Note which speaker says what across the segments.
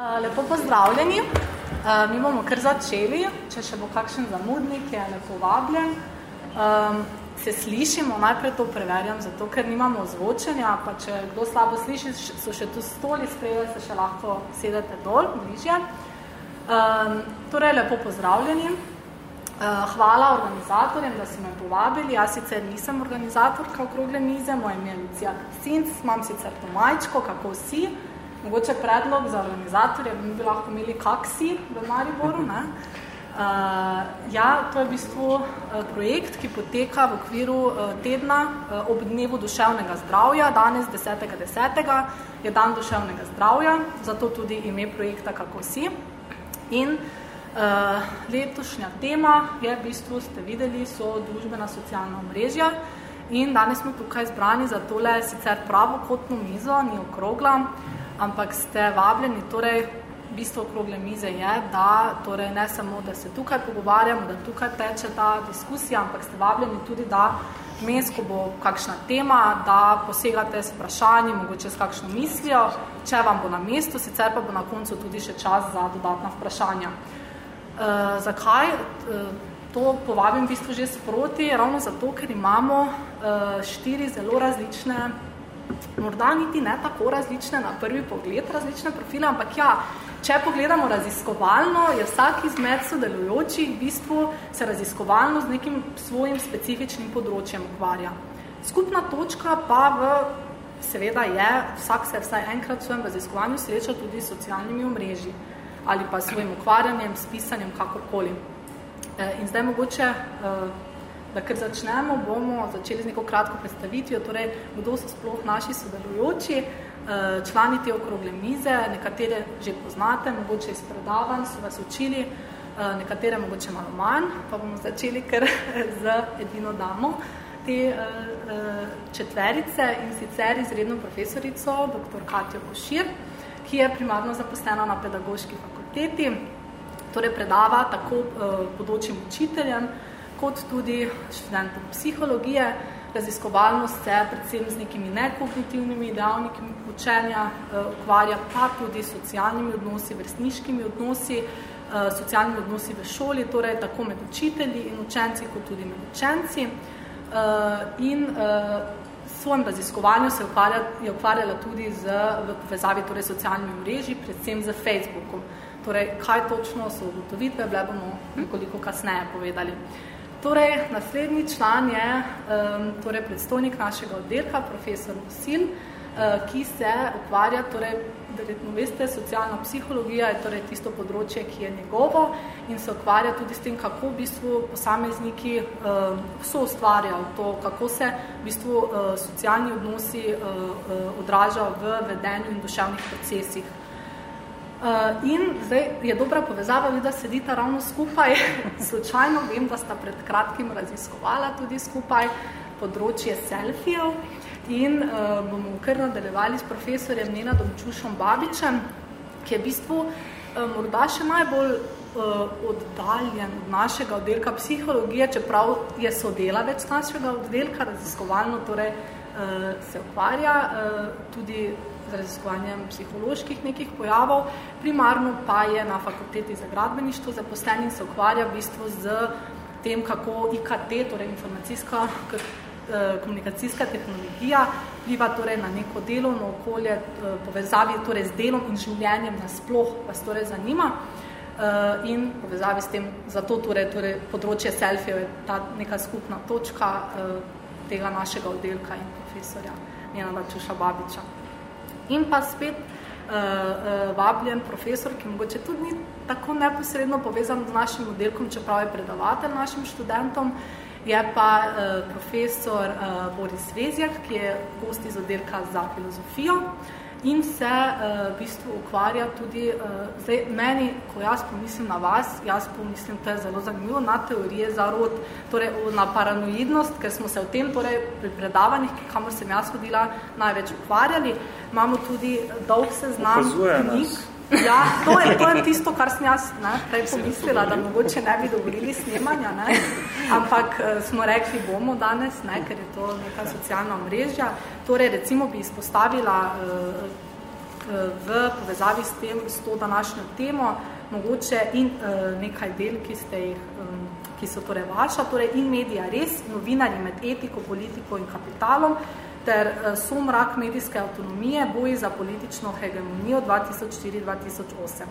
Speaker 1: Lepo pozdravljeni. Mi bomo kar začeli, če še bo kakšen zamudnik, je lepo vabljen. Se slišimo, najprej to preverjam, zato ker nimamo ozvočenja, pa če kdo slabo sliši, so še tu stoli sprejeli, se še lahko sedete dol, bližje. Torej, lepo pozdravljeni. Hvala organizatorjem, da so me povabili. Jaz sicer nisem organizatorka okrogle mize, moje ime je Lucija Sinc, imam sicer to majčko, kako si. Mogoče predlog za organizatorje, mi bi lahko imeli kak si v Mariboru. Ne? Uh, ja, to je v bistvu uh, projekt, ki poteka v okviru uh, tedna uh, ob dnevu duševnega zdravja. Danes, 10.10. 10. je dan duševnega zdravja, zato tudi ime projekta Kako si. In uh, letošnja tema je, v bistvu ste videli, so družbena socialna omrežja. In danes smo tukaj zbrani za tole sicer pravokotno mizo, ni okrogla, ampak ste vabljeni, torej bistvo okrogle mize je, da torej ne samo, da se tukaj pogovarjamo, da tukaj teče ta diskusija, ampak ste vabljeni tudi, da mes, ko bo kakšna tema, da posegate s vprašanjem, mogoče s kakšno mislijo, če vam bo na mestu, sicer pa bo na koncu tudi še čas za dodatna vprašanja. Uh, zakaj? Uh, to povabim v bistvu že sproti, ravno zato, ker imamo uh, štiri zelo različne morda niti ne tako različne na prvi pogled, različne profile, ampak ja, če pogledamo raziskovalno, je vsak izmed sodelujočih v bistvu se raziskovalno z nekim svojim specifičnim področjem ukvarja. Skupna točka pa v, seveda je, vsak se vsaj enkrat v svojem raziskovanju sreča tudi s socialnimi omrežji ali pa svojim ukvarjanjem, s pisanjem, kakorkoli. E, in zdaj mogoče e, da ker začnemo, bomo začeli z neko kratko predstavitvijo, torej kdo so sploh naši sodelujoči, eh, člani te okrogle mize, nekatere že poznate, mogoče iz predavanj so vas učili, eh, nekatere mogoče malo manj, pa bomo začeli kar z edino damo te eh, četverice in sicer izredno profesorico, dr. Katjo Košir, ki je primarno zaposlena na pedagoški fakulteti, torej predava tako podočim učiteljem, kot tudi študentom psihologije. Raziskovalno se predvsem z nekimi nekognitivnimi dejavniki učenja uh, ukvarja, pa tudi socialnimi odnosi, vrstniškimi odnosi, uh, socialnimi odnosi v šoli, torej tako med učitelji in učenci, kot tudi med učenci. Uh, in uh, svojim raziskovanju se ukvarja, je ukvarjala tudi z, v povezavi torej, socialnimi mreži, predvsem z Facebookom. Torej, kaj točno so ugotovitve, bile bomo nekoliko kasneje povedali. Uh, Torej, naslednji član je um, torej predstojnik našega oddelka, profesor Musil, uh, ki se ukvarja, torej, verjetno veste, socialna psihologija je torej tisto področje, ki je njegovo in se ukvarja tudi s tem, kako v bistvu posamezniki um, so ustvarjali to, kako se v bistvu uh, socialni odnosi uh, uh, odražajo v vedenju in duševnih procesih. Uh, in zdaj je dobra povezava, da sedita ravno skupaj. Slučajno vem, da sta pred kratkim raziskovala tudi skupaj področje selfijev in uh, bomo kar nadaljevali s profesorjem Nena Domčušom Babičem, ki je v bistvu uh, morda še najbolj uh, oddaljen od našega oddelka psihologije, čeprav je sodelavec našega oddelka, raziskovalno torej uh, se ukvarja uh, tudi z raziskovanjem psiholoških nekih pojavov, primarno pa je na fakulteti za gradbeništvo zaposlen in se ukvarja v bistvu z tem, kako IKT, torej informacijska eh, komunikacijska tehnologija, vpliva torej na neko delovno okolje, eh, povezavi torej z delom in življenjem nasploh, vas torej zanima. Uh, in povezavi s tem, zato torej, torej področje selfie je ta neka skupna točka tega našega oddelka in profesorja Njena Čuša Babiča. In pa spet uh, uh, vabljen profesor, ki mogoče tudi ni tako neposredno povezan z našim oddelkom, čeprav je predavatelj našim študentom, je pa uh, profesor uh, Boris Vezjak, ki je gost iz oddelka za filozofijo. Uh, in se uh, v bistvu ukvarja tudi, uh, zdaj meni, ko jaz pomislim na vas, jaz pomislim, to je zelo zanimivo, na teorije za rod, torej na paranoidnost, ker smo se v tem, torej pri predavanjih, kamor sem jaz hodila, največ ukvarjali. Imamo tudi dolg seznam knjig. Ja, to je, to je tisto, kar sem jaz ne, prej pomislila, da mogoče ne bi dovolili snemanja, ne. ampak uh, smo rekli, bomo danes, ne, ker je to neka socialna mrežja. Torej, recimo bi izpostavila uh, v povezavi s, tem, s to današnjo temo mogoče in nekaj del, ki, ste jih, ki so torej vaša, torej in medija res, novinari med etiko, politiko in kapitalom, ter sumrak medijske avtonomije, boji za politično hegemonijo 2004-2008.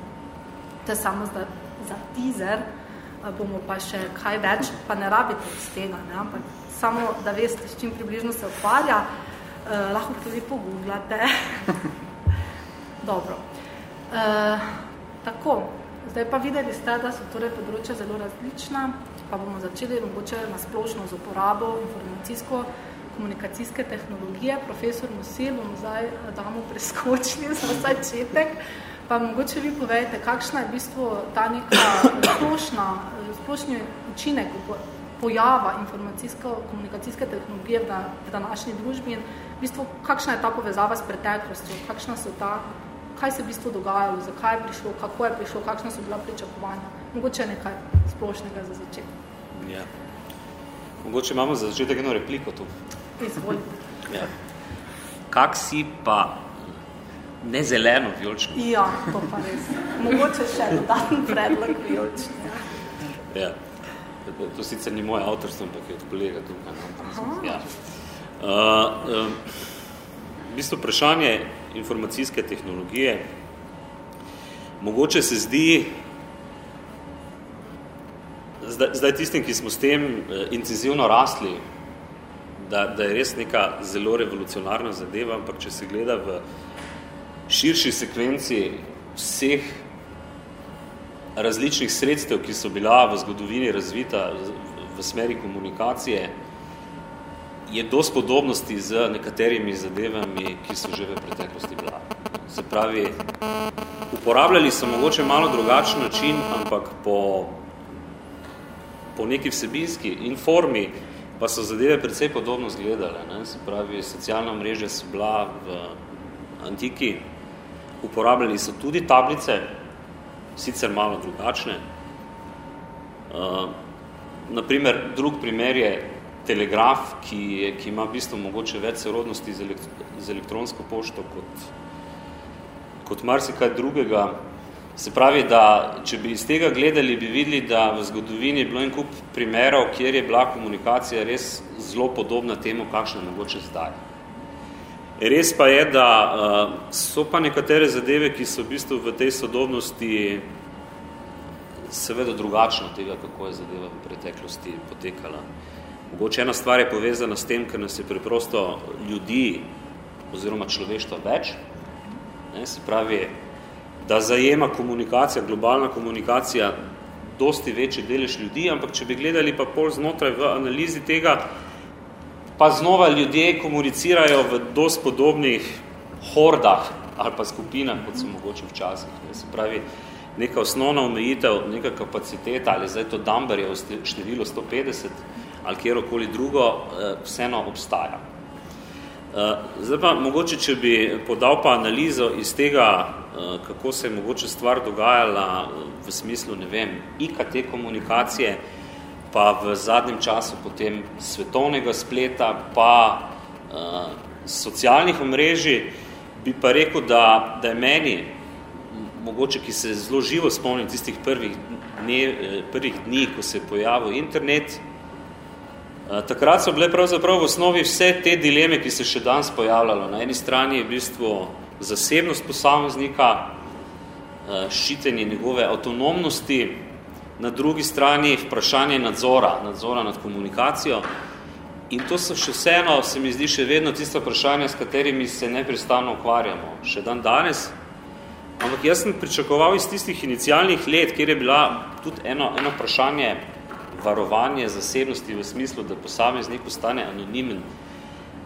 Speaker 1: To je samo za, za teaser, bomo pa še kaj več, pa ne rabite iz tega, ne? ampak samo da veste, s čim približno se ukvarja, eh, lahko tudi pogooglate. Dobro. Eh, tako, zdaj pa videli ste, da so torej področja zelo različna, pa bomo začeli mogoče na splošno z uporabo informacijsko komunikacijske tehnologije. Profesor Musil, bomo zdaj eh, damo preskočili za začetek. Pa mogoče vi povejte, kakšna je v bistvu ta neka splošna, splošni učinek pojava informacijsko-komunikacijske tehnologije v, v današnji družbi in v bistvu, kakšna je ta povezava s preteklostjo, kakšna so ta, kaj se v bistvu dogajalo, zakaj je prišlo, kako je prišlo, kakšna so bila pričakovanja. Mogoče nekaj splošnega za začetek.
Speaker 2: Ja. Mogoče imamo za začetek eno repliko tu.
Speaker 1: Izvolite.
Speaker 2: Ja. Kak si pa ne zeleno vijolčno?
Speaker 1: Ja, to pa res. Mogoče še dodatni predlog vijolčno.
Speaker 2: Ja. To sicer ni moje avtorstvo, ampak je od kolega tukaj. No? Ja. Uh, um, v bistvu vprašanje informacijske tehnologije mogoče se zdi zdaj, zdaj tistim, ki smo s tem uh, intenzivno rasli, da, da je res neka zelo revolucionarna zadeva, ampak če se gleda v širši sekvenci vseh različnih sredstev, ki so bila v zgodovini razvita v smeri komunikacije, je dost podobnosti z nekaterimi zadevami, ki so že v preteklosti bila. Se pravi, uporabljali so mogoče malo drugačen način, ampak po, po neki vsebinski in formi pa so zadeve precej podobno zgledale. Ne? Se pravi, socialna mreža so bila v antiki, uporabljali so tudi tablice, sicer malo drugačne. Uh, naprimer, drug primer je telegraf, ki, je, ki ima v bistvu mogoče več sorodnosti z, elekt z elektronsko pošto kot, kot marsikaj drugega. Se pravi, da če bi iz tega gledali, bi videli, da v zgodovini je bilo en kup primerov, kjer je bila komunikacija res zelo podobna temu, kakšna je mogoče zdaj. Res pa je, da uh, so pa nekatere zadeve, ki so v bistvu v tej sodobnosti seveda drugačno tega, kako je zadeva v preteklosti potekala. Mogoče ena stvar je povezana s tem, ker nas je preprosto ljudi oziroma človeštva več. Ne, se pravi, da zajema komunikacija, globalna komunikacija, dosti večji delež ljudi, ampak če bi gledali pa pol znotraj v analizi tega, pa znova ljudje komunicirajo v dost podobnih hordah ali pa skupinah, kot so mogoče včasih. Ne. Se pravi, neka osnovna omejitev, neka kapaciteta, ali zdaj to Dumber je v številu 150 ali kjerokoli drugo, eh, vseeno obstaja. Eh, zdaj pa mogoče, če bi podal pa analizo iz tega, kako se je mogoče stvar dogajala v smislu, ne vem, IKT komunikacije, pa v zadnjem času potem svetovnega spleta, pa uh, socialnih omrežij, bi pa rekel, da, da je meni, mogoče, ki se zelo živo spomnim tistih prvih, dne, eh, prvih dni, ko se je pojavil internet, uh, takrat so bile pravzaprav v osnovi vse te dileme, ki se še danes pojavljalo. Na eni strani je v bistvu zasebnost posameznika, uh, ščitenje njegove avtonomnosti, na drugi strani vprašanje nadzora, nadzora nad komunikacijo. In to so še vseeno, se mi zdi, še vedno tiste vprašanja, s katerimi se neprestano ukvarjamo. Še dan danes. Ampak jaz sem pričakoval iz tistih inicialnih let, kjer je bila tudi eno, eno vprašanje varovanje zasebnosti v smislu, da posameznik ostane anonimen,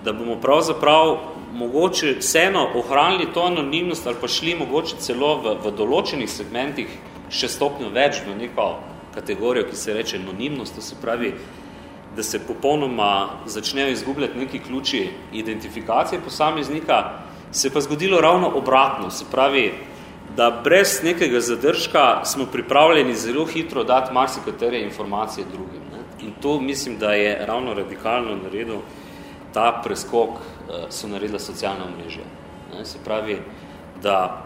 Speaker 2: da bomo pravzaprav mogoče vseeno ohranili to anonimnost ali pa šli mogoče celo v, v določenih segmentih še stopnjo več v neko kategorijo, ki se reče anonimnost, to se pravi, da se popolnoma začnejo izgubljati neki ključi identifikacije posameznika, se pa zgodilo ravno obratno, se pravi, da brez nekega zadržka smo pripravljeni zelo hitro dati marsikatere informacije drugim. Ne? In to mislim, da je ravno radikalno naredil ta preskok, eh, so naredila socialna omrežja. Se pravi, da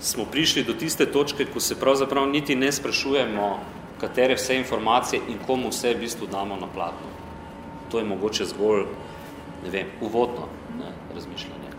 Speaker 2: smo prišli do tiste točke, ko se pravzaprav niti ne sprašujemo, katere vse informacije in komu vse v bistvu damo na platno. To je mogoče zgolj, ne vem, uvodno ne, razmišljanje.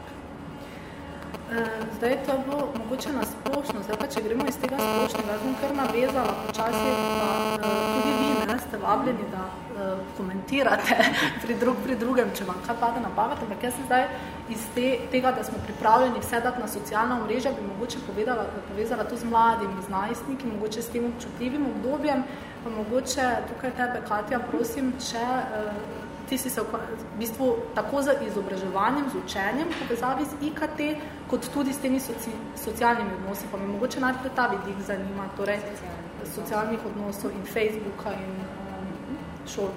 Speaker 1: Eh, zdaj to bo mogoče na splošno, zdaj pa če gremo iz tega splošnega, jaz bom kar navezala počasi, da eh, tudi vi ne, ste vabljeni, da uh, komentirate pri, drug, pri drugem, če vam kaj pade na pamet, ampak jaz zdaj iz te, tega, da smo pripravljeni vse dati na socialna omrežja, bi mogoče povedala, povezala to z mladimi, z najstniki, mogoče s tem občutljivim obdobjem, pa mogoče tukaj tebe, Katja, prosim, če uh, ti si se v bistvu tako z izobraževanjem, z učenjem, povezavi z IKT, kot tudi s temi soci, socialnimi odnosi. Pa mi mogoče najprej ta vidik zanima, torej socialnih odnosov in Facebooka in šol.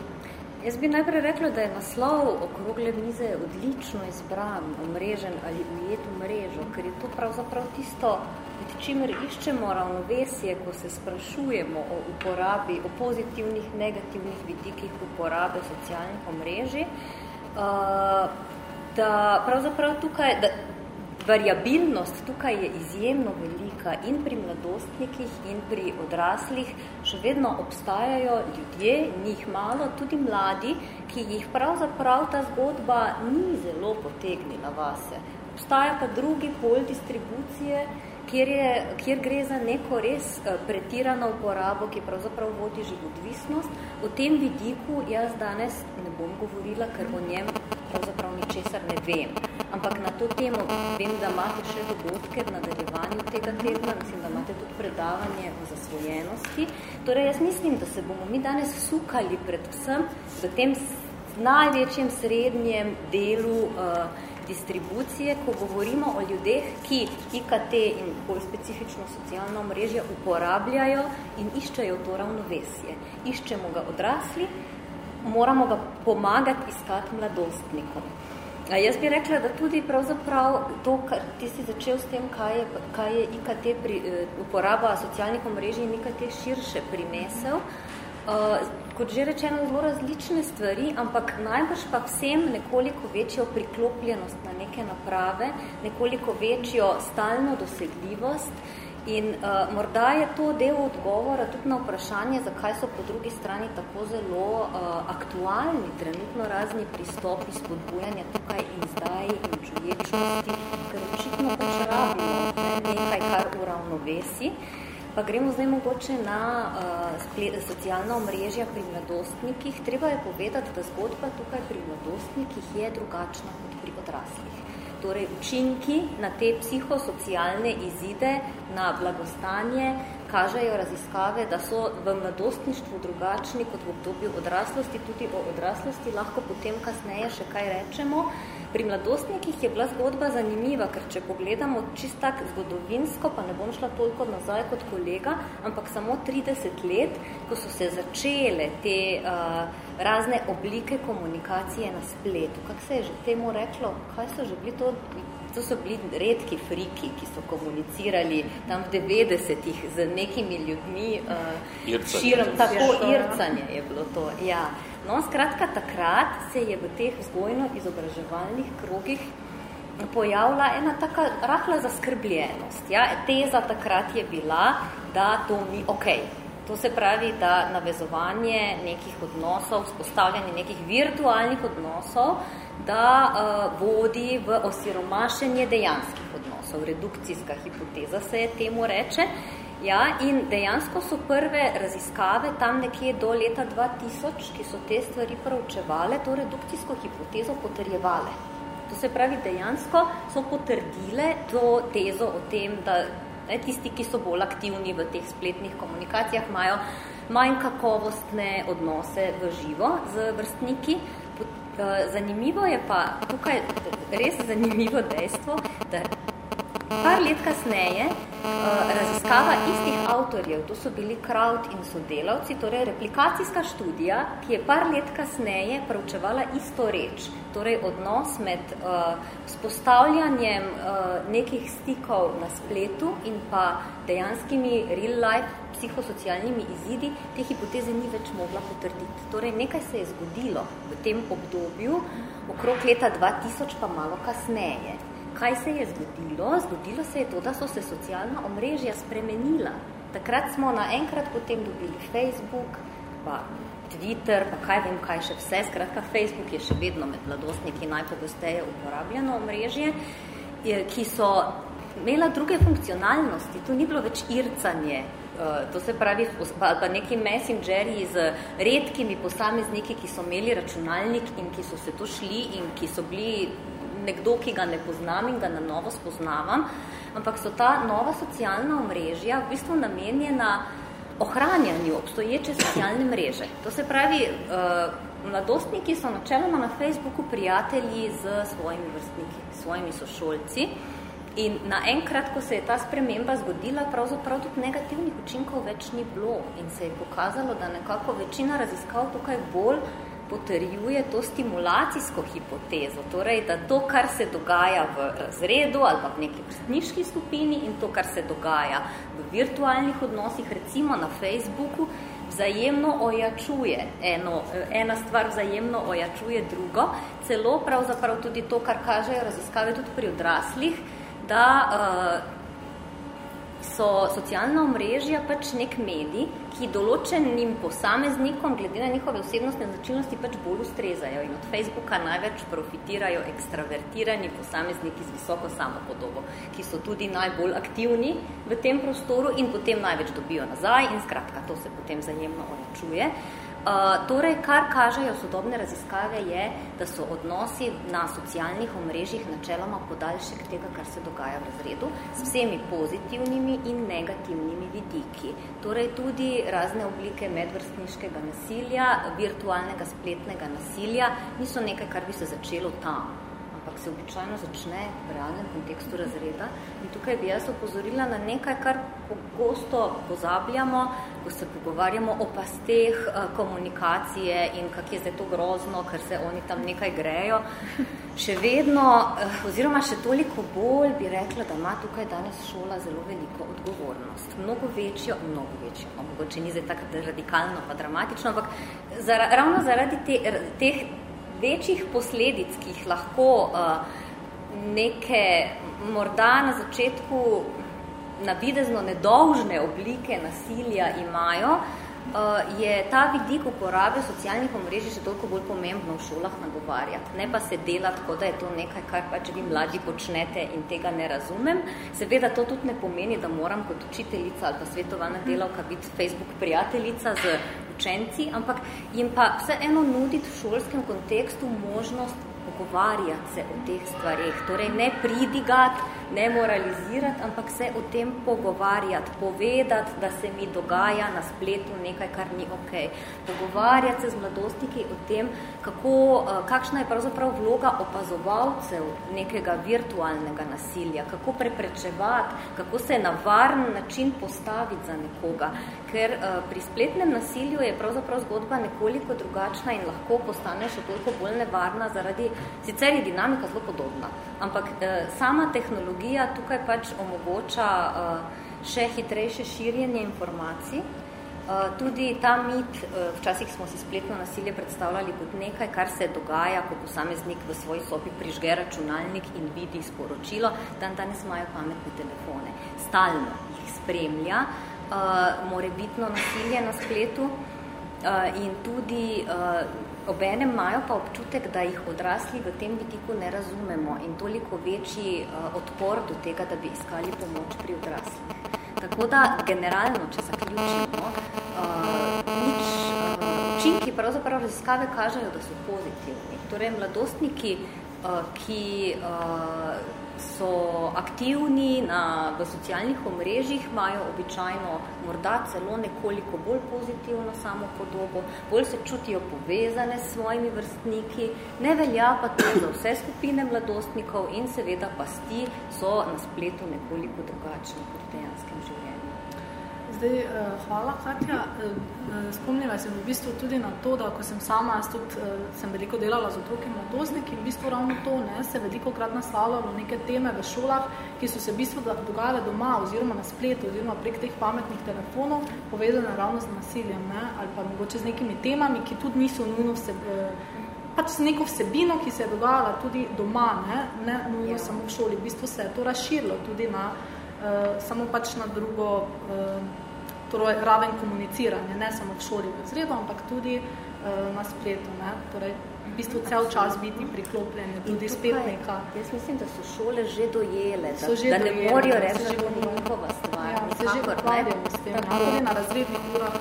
Speaker 3: Jaz bi najprej rekla, da je naslov okrogle mize odlično izbran, omrežen ali ujet v mrežo, ker je to pravzaprav tisto, med čimer iščemo ravnovesje, ko se sprašujemo o uporabi, o pozitivnih, negativnih vidikih uporabe socialnih omrežij, uh, da pravzaprav tukaj, da variabilnost tukaj je izjemno velika in pri mladostnikih in pri odraslih še vedno obstajajo ljudje, njih malo, tudi mladi, ki jih pravzaprav ta zgodba ni zelo potegnila vase. Obstaja pa drugi pol distribucije, kjer, je, kjer gre za neko res uh, pretirano uporabo, ki pravzaprav vodi životvisnost. O tem vidiku jaz danes ne bom govorila, ker o njem pravzaprav ničesar ne vem. Ampak na to temo vem, da imate še dogodke v nadaljevanju tega tedna, mislim, da imate tudi predavanje o zasvojenosti. Torej, jaz mislim, da se bomo mi danes sukali predvsem v tem največjem srednjem delu uh, distribucije, ko govorimo o ljudeh, ki IKT in bolj specifično socialno mrežje uporabljajo in iščejo to ravnovesje. Iščemo ga odrasli, moramo ga pomagati iskati mladostnikom. Jaz bi rekla, da tudi pravzaprav to, kar ti si začel s tem, kaj je, kaj je IKT pri, uh, uporaba socialnih omrežij in IKT širše primesel, uh, kot že rečeno, zelo različne stvari, ampak najbrž pa vsem nekoliko večjo priklopljenost na neke naprave, nekoliko večjo stalno dosegljivost in uh, morda je to del odgovora tudi na vprašanje, zakaj so po drugi strani tako zelo uh, aktualni trenutno razni pristopi spodbujanja tukaj in zdaj in čuječnosti, ker očitno pač rabimo ne, nekaj, kar uravnovesi. Pa gremo zdaj mogoče na uh, splet, socialna omrežja pri mladostnikih. Treba je povedati, da zgodba tukaj pri mladostnikih je drugačna kot pri odraslih. Torej, učinki na te psihosocialne izide, na blagostanje, kažejo raziskave, da so v mladostništvu drugačni kot v obdobju odraslosti. Tudi o odraslosti lahko potem kasneje še kaj rečemo. Pri mladostnikih je bila zgodba zanimiva, ker če pogledamo čist tak zgodovinsko, pa ne bom šla toliko nazaj kot kolega, ampak samo 30 let, ko so se začele te uh, razne oblike komunikacije na spletu. Kak se je že temu reklo? Kaj so že bili to? To so bili redki friki, ki so komunicirali tam v 90-ih z nekimi ljudmi. Uh, širom, tako, ircanje je bilo to, ja. No, skratka, takrat se je v teh vzgojno-izobraževalnih krogih pojavila ena taka rahla zaskrbljenost. Ja? Teza takrat je bila, da to ni ok. To se pravi, da navezovanje nekih odnosov, spostavljanje nekih virtualnih odnosov, da uh, vodi v osiromašenje dejanskih odnosov. Redukcijska hipoteza se je temu reče. Ja, in dejansko so prve raziskave tam nekje do leta 2000, ki so te stvari proučevale, to redukcijsko hipotezo potrjevale. To se pravi, dejansko so potrdile to tezo o tem, da ne, tisti, ki so bolj aktivni v teh spletnih komunikacijah, imajo manj kakovostne odnose v živo z vrstniki. Eh, zanimivo je pa tukaj res zanimivo dejstvo, da Par let kasneje uh, raziskava istih avtorjev, to so bili Kraut in sodelavci, torej replikacijska študija, ki je par let kasneje preučevala isto reč, torej odnos med uh, spostavljanjem uh, nekih stikov na spletu in pa dejanskimi real life psihosocialnimi izidi, te hipoteze ni več mogla potrditi. Torej nekaj se je zgodilo v tem obdobju, okrog leta 2000 pa malo kasneje. Kaj se je zgodilo? Zgodilo se je to, da so se socialna omrežja spremenila. Takrat smo naenkrat potem dobili Facebook, pa Twitter, pa kaj vem, kaj še vse. Skratka, Facebook je še vedno med mladostniki najpogosteje uporabljeno omrežje, ki so imela druge funkcionalnosti. To ni bilo več ircanje, eh, to se pravi, pa, pa neki messengerji z redkimi posamezniki, ki so imeli računalnik in ki so se to šli in ki so bili nekdo, ki ga ne poznam in ga na novo spoznavam, ampak so ta nova socialna omrežja v bistvu namenjena ohranjanju obstoječe socialne mreže. To se pravi, uh, mladostniki so načeloma na Facebooku prijatelji z svojimi vrstniki, svojimi sošolci in naenkrat, ko se je ta sprememba zgodila, pravzaprav tudi negativnih učinkov več ni bilo in se je pokazalo, da nekako večina raziskav tukaj bolj potrjuje to stimulacijsko hipotezo, torej, da to, kar se dogaja v razredu ali pa v neki vrstniški skupini in to, kar se dogaja v virtualnih odnosih, recimo na Facebooku, vzajemno ojačuje. Eno, ena stvar vzajemno ojačuje drugo, celo pravzaprav tudi to, kar kažejo raziskave tudi pri odraslih, da uh, so socialna omrežja pač nek medij, ki določenim posameznikom, glede na njihove osebnostne značilnosti, pač bolj ustrezajo. In od Facebooka največ profitirajo ekstravertirani posamezniki z visoko samopodobo, ki so tudi najbolj aktivni v tem prostoru in potem največ dobijo nazaj in skratka, to se potem zajemno oračuje. Uh, torej, kar kažejo sodobne raziskave je, da so odnosi na socialnih omrežjih načeloma podaljšek tega, kar se dogaja v razredu, s vsemi pozitivnimi in negativnimi vidiki. Torej, tudi razne oblike medvrstniškega nasilja, virtualnega spletnega nasilja niso nekaj, kar bi se začelo tam ampak se običajno začne v realnem kontekstu razreda. In tukaj bi jaz opozorila na nekaj, kar pogosto pozabljamo, ko se pogovarjamo o pasteh eh, komunikacije in kak je zdaj to grozno, ker se oni tam nekaj grejo. Še vedno, eh, oziroma še toliko bolj bi rekla, da ima tukaj danes šola zelo veliko odgovornost. Mnogo večjo, mnogo večjo, mogoče ni zdaj tako radikalno pa dramatično, ampak zara, ravno zaradi te, teh večjih posledic, ki jih lahko uh, neke morda na začetku navidezno nedolžne oblike nasilja imajo, je ta vidik uporabe socialnih omrežij še toliko bolj pomembno v šolah nagovarjati. Ne pa se delati, tako da je to nekaj, kar pač vi mladi počnete in tega ne razumem. Seveda to tudi ne pomeni, da moram kot učiteljica ali pa svetovalna delavka biti Facebook prijateljica z učenci, ampak jim pa vseeno nuditi v šolskem kontekstu možnost pogovarjati se o teh stvarih. Torej ne pridigati, ne moralizirati, ampak se o tem pogovarjati, povedati, da se mi dogaja na spletu nekaj, kar ni ok. Pogovarjati se z mladostniki o tem, kako, eh, kakšna je pravzaprav vloga opazovalcev nekega virtualnega nasilja, kako preprečevati, kako se na varen način postaviti za nekoga. Ker uh, pri spletnem nasilju je pravzaprav zgodba nekoliko drugačna in lahko postane še toliko bolj nevarna zaradi, sicer je dinamika zelo podobna, ampak uh, sama tehnologija tukaj pač omogoča uh, še hitrejše širjenje informacij. Uh, tudi ta mit, uh, včasih smo si spletno nasilje predstavljali kot nekaj, kar se dogaja, ko posameznik v svoji sobi prižge računalnik in vidi sporočilo, dan danes imajo pametne telefone. Stalno jih spremlja, uh, morebitno nasilje na spletu uh, in tudi uh, Obenem imajo pa občutek, da jih odrasli v tem vidiku ne razumemo in toliko večji uh, odpor do tega, da bi iskali pomoč pri odraslih. Tako da generalno, če zaključimo, uh, nič, uh, učinki pravzaprav raziskave kažejo, da so pozitivni. Torej, mladostniki, uh, ki uh, so aktivni na, v socialnih omrežjih, imajo običajno morda celo nekoliko bolj pozitivno samo podobo, bolj se čutijo povezane s svojimi vrstniki, ne velja pa to za vse skupine mladostnikov in seveda pasti so na spletu nekoliko drugačne kot dejanskem življenju.
Speaker 1: Zdaj, uh, hvala, Katja. Uh, spomnila sem v bistvu tudi na to, da ko sem sama, jaz tudi sem veliko delala z otroki in mladozniki, v bistvu ravno to ne, se veliko krat naslavljalo neke teme v šolah, ki so se v bistvu dogajale doma oziroma na spletu oziroma prek teh pametnih telefonov povezane ravno z nasiljem ne, ali pa mogoče z nekimi temami, ki tudi niso nujno vse, pač z neko vsebino, ki se je dogajala tudi doma, ne, ne nujno samo v šoli. V bistvu se je to razširilo tudi na, uh, samo pač na drugo uh, torej, raven komuniciranja, ne samo v šoli v zredu, ampak tudi uh, na spletu. Ne. Torej, v bistvu cel čas biti priklopljeni, tudi spet neka.
Speaker 3: Jaz mislim, da so šole že dojele, da,
Speaker 1: so že
Speaker 3: da
Speaker 1: dojele,
Speaker 3: ne morajo
Speaker 1: da
Speaker 3: reči, da to ni njihova stvar.
Speaker 1: Ja, se že ukvarjamo s tem, ja, tudi na razrednih urah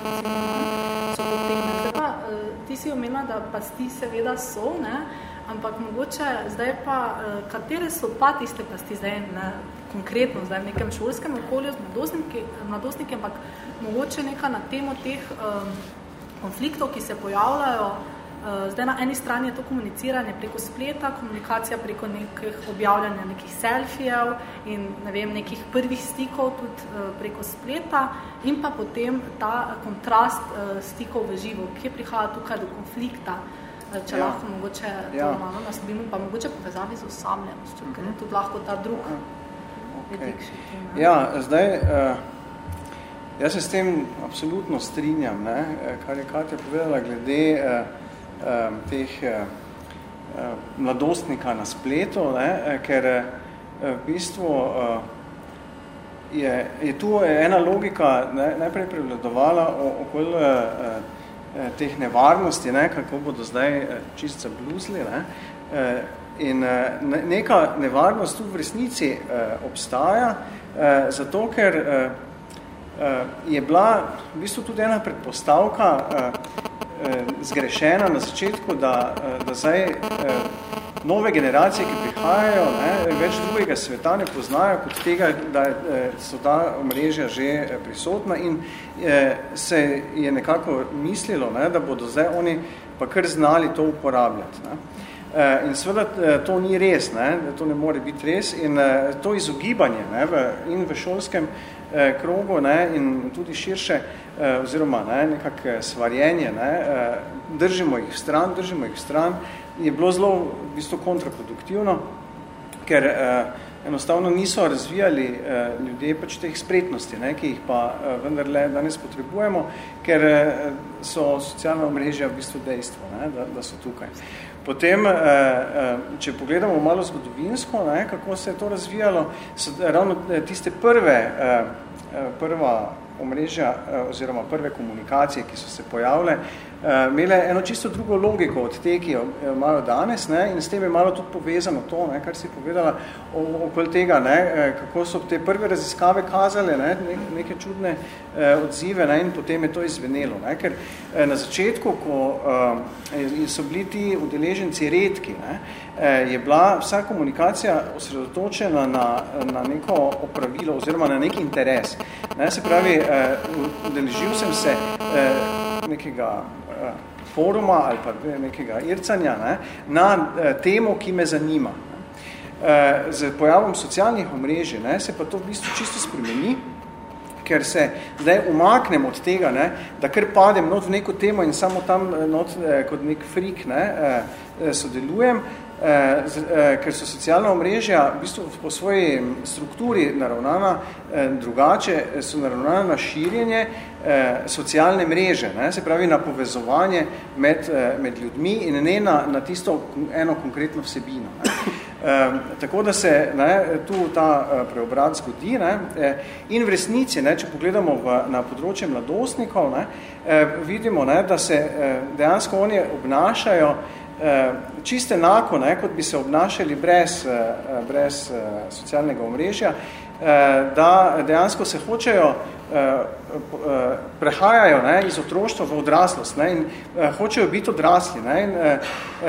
Speaker 1: so to teme. Zdaj pa, eh, ti si omenila, da pasti seveda so, ne, ampak mogoče zdaj pa, eh, katere so pa tiste pasti zdaj, ne, konkretno zdaj v nekem šolskem okolju z mladostniki, mladostniki, ampak mogoče neka na temo teh um, konfliktov, ki se pojavljajo, Eh, zdaj na eni strani je to komuniciranje preko spleta, komunikacija preko nekih objavljanja nekih selfijev in ne vem, nekih prvih stikov tudi eh, preko spleta in pa potem ta kontrast eh, stikov v živo, kje prihaja tukaj do konflikta, če ja. lahko mogoče to ja. malo naslovimo, pa mogoče povezavi z osamljenostjo, ker je mhm. tudi lahko ta drug okay.
Speaker 4: Ja, zdaj, uh, jaz se s tem absolutno strinjam, ne, kar je Katja povedala glede uh, um, teh uh, mladostnika na spletu, ne, ker uh, v bistvu uh, je, je tu ena logika ne, najprej prevladovala okoli uh, teh nevarnosti, ne, kako bodo zdaj čist zabluzli. Ne, uh, in neka nevarnost tu v resnici obstaja, zato ker je bila v bistvu tudi ena predpostavka eh, zgrešena na začetku, da, eh, da zdaj eh, nove generacije, ki prihajajo, ne, več drugega sveta ne poznajo kot tega, da eh, so ta omrežja že eh, prisotna in eh, se je nekako mislilo, ne, da bodo zdaj oni pa kar znali to uporabljati. Ne. In seveda to ni res, ne, to ne more biti res in to izogibanje ne, v, in v šolskem krogu ne, in tudi širše, oziroma ne, nekak svarjenje, ne, držimo jih stran, držimo jih stran, je bilo zelo v bistvu kontraproduktivno, ker eh, enostavno niso razvijali eh, ljudje pač teh spretnosti, ne, ki jih pa eh, vendarle danes potrebujemo, ker eh, so socialna omrežja v bistvu dejstvo, ne, da, da so tukaj. Potem, če pogledamo malo zgodovinsko, ne, kako se je to razvijalo, so ravno tiste prve, prva omrežja oziroma prve komunikacije, ki so se pojavile, uh, imele eno čisto drugo logiko od te, ki jo imajo danes ne, in s tem je malo tudi povezano to, ne, kar si povedala okoli tega, ne, eh, kako so te prve raziskave kazale ne, neke čudne uh, odzive ne, in potem je to izvenelo. Ne, ker uh, na začetku, ko uh, so bili ti udeleženci redki, ne, je bila vsa komunikacija osredotočena na, na neko opravilo oziroma na nek interes. Ne, se pravi, uh, udeležil sem se uh, nekega Eh, foruma ali pa nekega ircanja ne, na eh, temo, ki me zanima. Eh, z pojavom socialnih omrežij ne, se pa to v bistvu čisto spremeni, ker se zdaj umaknem od tega, ne, da kar padem not v neko temo in samo tam not, kot nek frik ne, sodelujem, Eh, eh, ker so socialna omrežja v bistvu po svoji strukturi naravnana eh, drugače, so naravnana na širjenje socialne mreže, ne, se pravi na povezovanje med, med ljudmi in ne na, na tisto eno konkretno vsebino. Ne. E, tako da se ne, tu ta preobrat zgodi ne, in v resnici, ne, če pogledamo v, na področje mladostnikov, ne, vidimo, ne, da se dejansko oni obnašajo Eh, čisto enako, ne, kot bi se obnašali brez, eh, brez eh, socialnega omrežja, da dejansko se hočejo, prehajajo ne, iz otroštva v odraslost ne, in hočejo biti odrasli. Ne, in,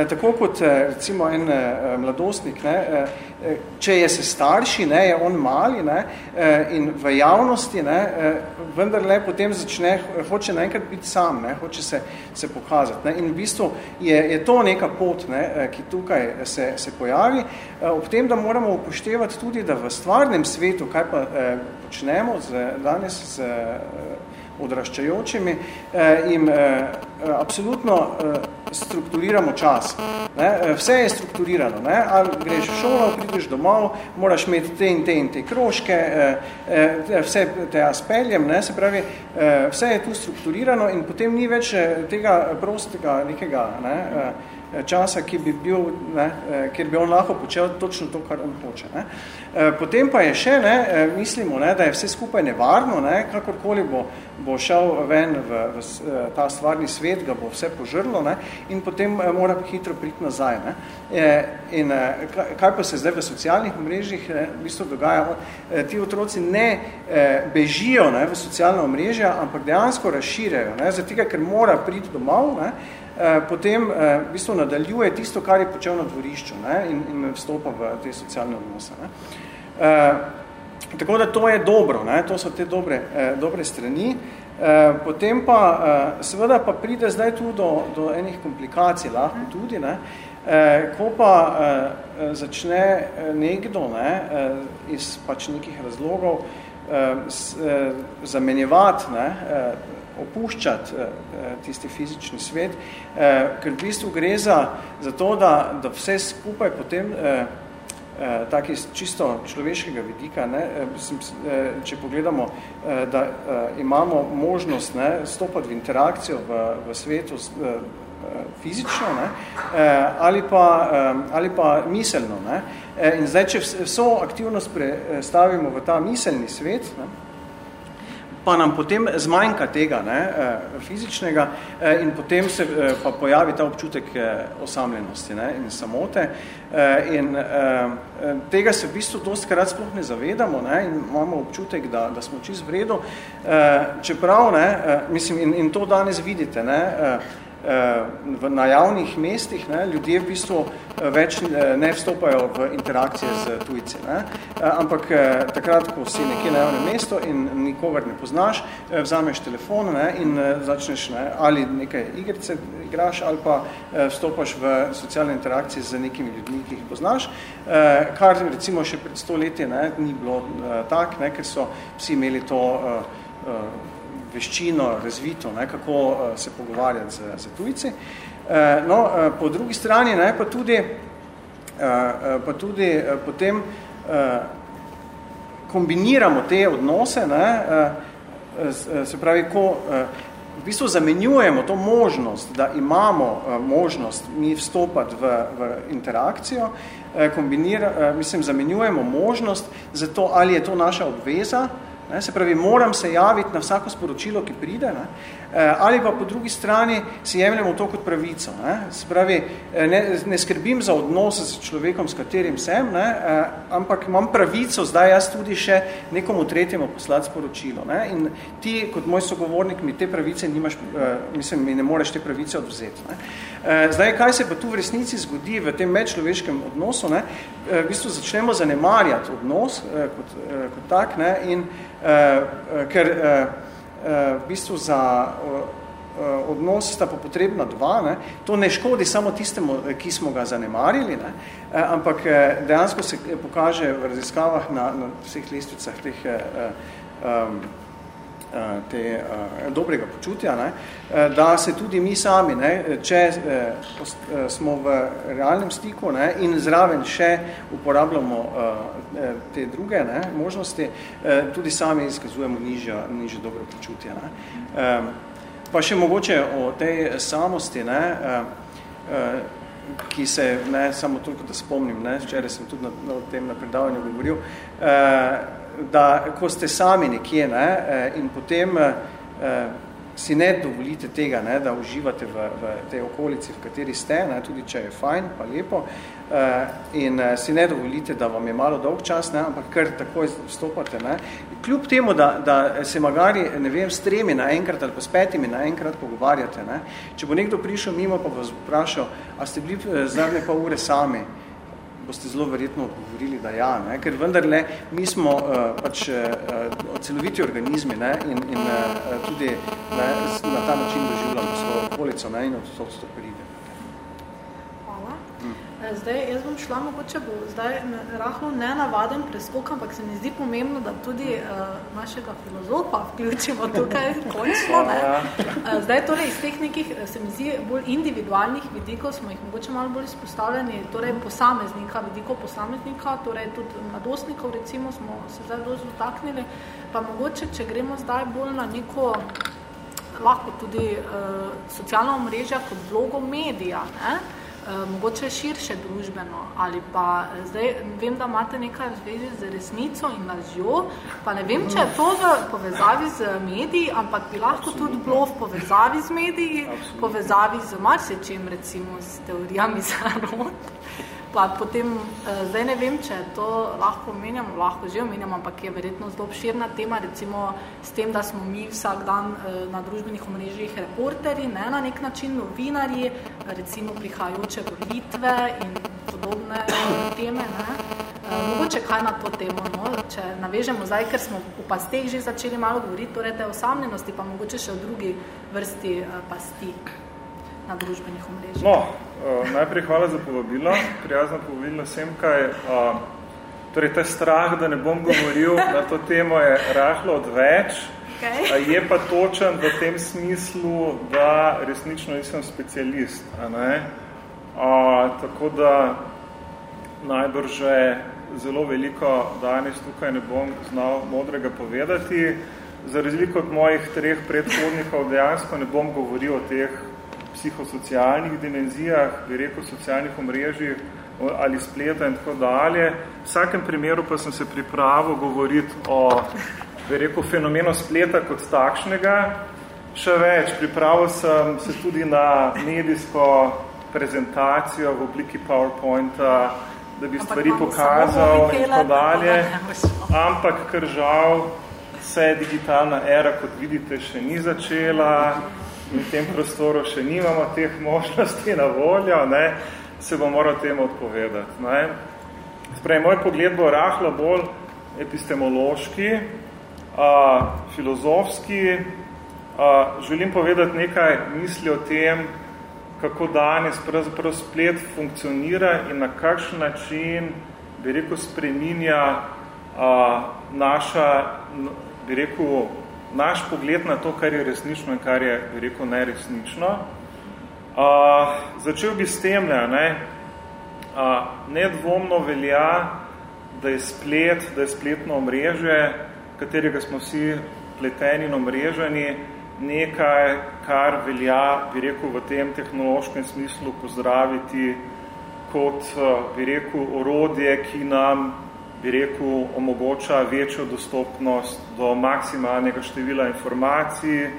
Speaker 4: tako kot recimo en mladostnik, ne, če je se starši, ne, je on mali ne, in v javnosti, ne, vendar le potem začne, hoče naenkrat biti sam, ne, hoče se, se pokazati. Ne, in v bistvu je, je to neka pot, ne, ki tukaj se, se pojavi, ob tem, da moramo upoštevati tudi, da v stvarnem svetu, kaj pa počnemo z, danes z odraščajočimi, eh, jim eh, absolutno eh, strukturiramo čas. Ne? Vse je strukturirano. Ne? Ali greš v šolo, prideš domov, moraš imeti te in te in te kroške, vse te speljem, ne? se pravi, vse je tu strukturirano in potem ni več tega prostega nekega ne? Časa, ki bi bil, ne, kjer bi on lahko počel točno to, kar on hoče. Ne. Potem pa je še, ne, mislimo, ne, da je vse skupaj nevarno, ne, kakorkoli bo, bo šel ven v, v ta stvarni svet, ga bo vse požrlo ne, in potem mora hitro priti nazaj. Ne. In kaj pa se zdaj v socialnih mrežjih ne, v bistvu dogaja? Ti otroci ne bežijo ne, v socialna omrežja, ampak dejansko razširjajo, ne, zato ker mora priti domov, ne, Eh, potem eh, v bistvu nadaljuje tisto, kar je počel na dvorišču ne, in, in vstopa v te socialne odnose. Ne. E, tako da to je dobro, ne, to so te dobre, e, dobre strani. E, potem pa, e, seveda pa pride zdaj tu do, do enih komplikacij lahko tudi, ne, e, ko pa e, začne nekdo ne, e, iz pač nekih razlogov e, s, e, zamenjevati ne, e, opuščati eh, eh, tisti fizični svet, eh, ker v bistvu gre za, za to, da, da vse skupaj potem taki čisto človeškega vidika, ne, če pogledamo, da imamo možnost ne, stopati v interakcijo v, v svetu fizično ne, ali, pa, ali pa miselno. Ne. In zdaj, če vso aktivnost prestavimo v ta miselni svet, ne, pa nam potem zmanjka tega ne, eh, fizičnega eh, in potem se eh, pa pojavi ta občutek osamljenosti ne, in samote. In tega se v bistvu dosti krat sploh ne zavedamo ne, in imamo občutek, da, da smo čist v redu. Čeprav, ne, mislim, in, in to danes vidite, ne, na javnih mestih ne, ljudje v bistvu eh, več eh, ne vstopajo v interakcije z tujci. Ne. Eh, ampak takrat, ko si nekje na javnem mestu in nikogar ne poznaš, vzameš telefon ne, in začneš ne, ali nekaj igrice igraš ali pa vstopaš v socialne interakcije z nekimi ljudmi, ki jih poznaš, kar recimo še pred sto leti ne, ni bilo tak, ne, ker so vsi imeli to veščino razvito, ne, kako uh, se pogovarjati z, z tujci. Uh, no, uh, po drugi strani ne, pa tudi, uh, pa tudi uh, potem uh, kombiniramo te odnose, ne, uh, se pravi, ko uh, v bistvu zamenjujemo to možnost, da imamo uh, možnost mi vstopati v, v interakcijo, uh, kombinira, uh, mislim, zamenjujemo možnost za to, ali je to naša obveza, Ne, se pravi, moram se javiti na vsako sporočilo, ki pride, ne, ali pa po drugi strani si jemljamo to kot pravico. Ne. Se pravi, eh, ne, ne skrbim za odnose s človekom, s katerim sem, ne, eh, ampak imam pravico zdaj jaz tudi še nekomu tretjemu poslati sporočilo. Ne. In ti, kot moj sogovornik, mi te pravice nimaš, mislim, mi ne moreš te pravice odvzeti. Ne. Zdaj, kaj se pa tu v resnici zgodi v tem medčloveškem odnosu, ne, v bistvu začnemo zanemarjati odnos kot, kot tak ne, in ker v bistvu za uh, odnos sta pa potrebna dva, ne? to ne škodi samo tistemu, ki smo ga zanemarili, ne? Uh, ampak uh, dejansko se pokaže v raziskavah na, na vseh listvicah teh um, Eh, te uh, dobrega počutja, ne, uh, da se tudi mi sami, ne, če smo v realnem stiku ne, in zraven še uporabljamo te druge ne, možnosti, tudi sami izkazujemo nižjo, nižjo dobro počutje. Ne. Pa še mogoče o tej samosti, ne, ki se, ne, samo toliko, da spomnim, ne, včeraj sem tudi na, na tem na predavanju govoril, uh, da ko ste sami nekje ne, eh, in potem eh, si ne dovolite tega, ne, da uživate v, v tej okolici, v kateri ste, ne, tudi če je fajn, pa lepo, eh, in si ne dovolite, da vam je malo dolg čas, ne, ampak kar takoj vstopate. Ne. Kljub temu, da, da se magari, ne vem, s tremi naenkrat ali pa s petimi naenkrat pogovarjate, ne, če bo nekdo prišel mimo, pa vas vprašal, a ste bili zadnje pa ure sami, boste zelo verjetno odgovorili, da ja, ne? ker vendarle mi smo uh, pač uh, celoviti organizmi ne? in, in uh, tudi ne, na ta način doživljamo svojo okolico ne? in od to pride.
Speaker 1: Eh, zdaj, jaz bom šla mogoče bo zdaj rahlo nenavaden preskok, ampak se mi zdi pomembno, da tudi uh, našega filozofa vključimo tukaj končno. Ne? Uh, zdaj, torej, iz teh nekih, se mi zdi, bolj individualnih vidikov smo jih mogoče malo bolj izpostavljeni, torej posameznika, vidikov posameznika, torej tudi mladostnikov, recimo, smo se zdaj dosti dotaknili, pa mogoče, če gremo zdaj bolj na neko lahko tudi uh, socialna omrežja kot vlogo medija, ne? Uh, mogoče širše družbeno ali pa zdaj vem, da imate nekaj v zvezi z resnico in lažjo, pa ne vem, če je to v povezavi z mediji, ampak bi lahko tudi bilo v povezavi z mediji, povezavi z marsičem, recimo s teorijami zarod pa potem, eh, zdaj ne vem, če to lahko omenjamo, lahko že omenjamo, ampak je verjetno zelo obširna tema, recimo s tem, da smo mi vsak dan eh, na družbenih omrežjih reporteri, ne na nek način novinarji, recimo prihajajoče volitve in podobne teme, ne. Eh, mogoče kaj na to temo, no? če navežemo zdaj, ker smo v pasteh že začeli malo govoriti, torej te osamljenosti, pa mogoče še v drugi vrsti pasti na družbenih omrežjih.
Speaker 5: No, uh, najprej hvala za povabilo, prijazno povabilo vsem, kaj. Uh, torej, ta strah, da ne bom govoril na to temo, je rahlo odveč. Okay. Je pa točen v tem smislu, da resnično nisem specialist. A ne? Uh, tako da najbrž zelo veliko danes tukaj ne bom znal modrega povedati. Za razliko od mojih treh predhodnikov dejansko ne bom govoril o teh psihosocialnih dimenzijah, bi rekel, socialnih omrežjih ali spleta in tako dalje. V vsakem primeru pa sem se pripravil govoriti o, bi rekel, fenomenu spleta kot takšnega. Še več, pripravil sem se tudi na medijsko prezentacijo v obliki PowerPointa, da bi stvari pokazal in tako dalje. Ampak, ker žal, se digitalna era, kot vidite, še ni začela in v tem prostoru še nimamo teh možnosti na voljo, ne, se bo moral temu odpovedati. Ne. Sprej, moj pogled bo rahlo bolj epistemološki, a, filozofski. A, želim povedati nekaj misli o tem, kako danes pravzaprav splet funkcionira in na kakšen način, bi rekel, spreminja a, naša, bi rekel, naš pogled na to, kar je resnično in kar je, bi rekel, neresnično. Uh, začel bi s tem, ne, uh, nedvomno velja, da je splet, da je spletno omrežje, katerega smo vsi pleteni in omreženi, nekaj, kar velja, bi rekel, v tem tehnološkem smislu pozdraviti kot, bi rekel, orodje, ki nam bi rekel, omogoča večjo dostopnost do maksimalnega števila informacij,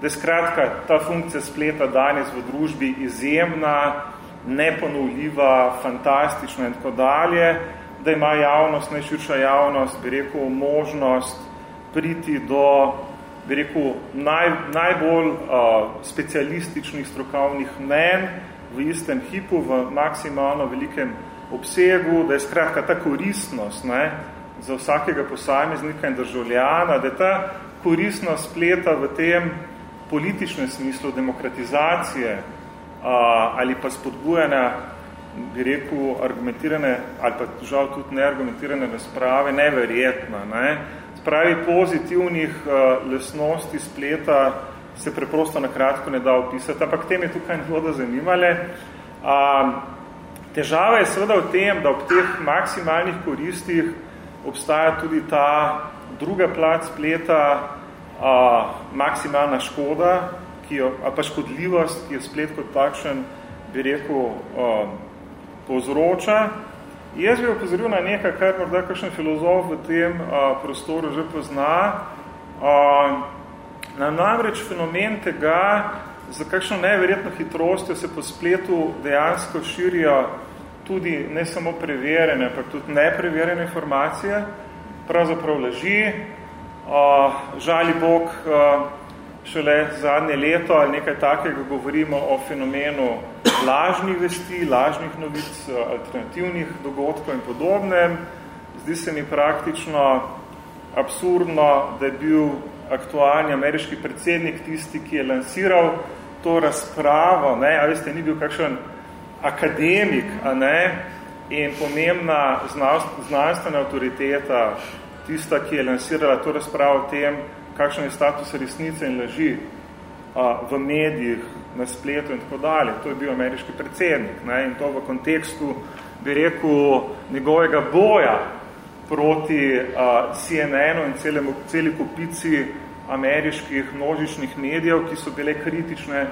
Speaker 5: da je skratka ta funkcija spleta danes v družbi izjemna, neponovljiva, fantastična in tako dalje, da ima javnost, najširša javnost, bi rekel, možnost priti do bi rekel, naj, najbolj uh, specialističnih strokovnih mnen v istem hipu, v maksimalno velikem obsegu, da je skratka ta koristnost ne, za vsakega posameznika in državljana, da je ta koristnost spleta v tem političnem smislu demokratizacije a, ali pa spodbujanja, bi rekel, argumentirane ali pa žal tudi neargumentirane razprave, neverjetna. Ne. Spravi pozitivnih a, lesnosti spleta se preprosto na kratko ne da opisati, ampak tem je tukaj ne bodo zanimale. A, Težava je seveda v tem, da ob teh maksimalnih koristih obstaja tudi ta druga plat spleta, a, maksimalna škoda, ki jo, a pa škodljivost, ki jo splet kot takšen, bi rekel, a, povzroča. Jaz bi opozoril na nekaj, kar morda kakšen filozof v tem a, prostoru že pozna, a, na namreč fenomen tega, za kakšno neverjetno hitrostjo se po spletu dejansko širijo tudi ne samo preverjene, ampak tudi nepreverjene informacije, pravzaprav leži. Žali Bog, šele zadnje leto ali nekaj takega govorimo o fenomenu lažnih vesti, lažnih novic, alternativnih dogodkov in podobnem. Zdi se mi praktično absurdno, da je bil aktualni ameriški predsednik tisti, ki je lansiral to razpravo, ne, a veste, ni bil kakšen akademik, a ne, in pomembna znanstvena autoriteta, tista, ki je lansirala to razpravo o tem, kakšen je status resnice in laži a, v medijih, na spletu in tako dalje. To je bil ameriški predsednik ne, in to v kontekstu, bi rekel, njegovega boja proti a, CNN-u in celemu, celi kupici ameriških množičnih medijev, ki so bile kritične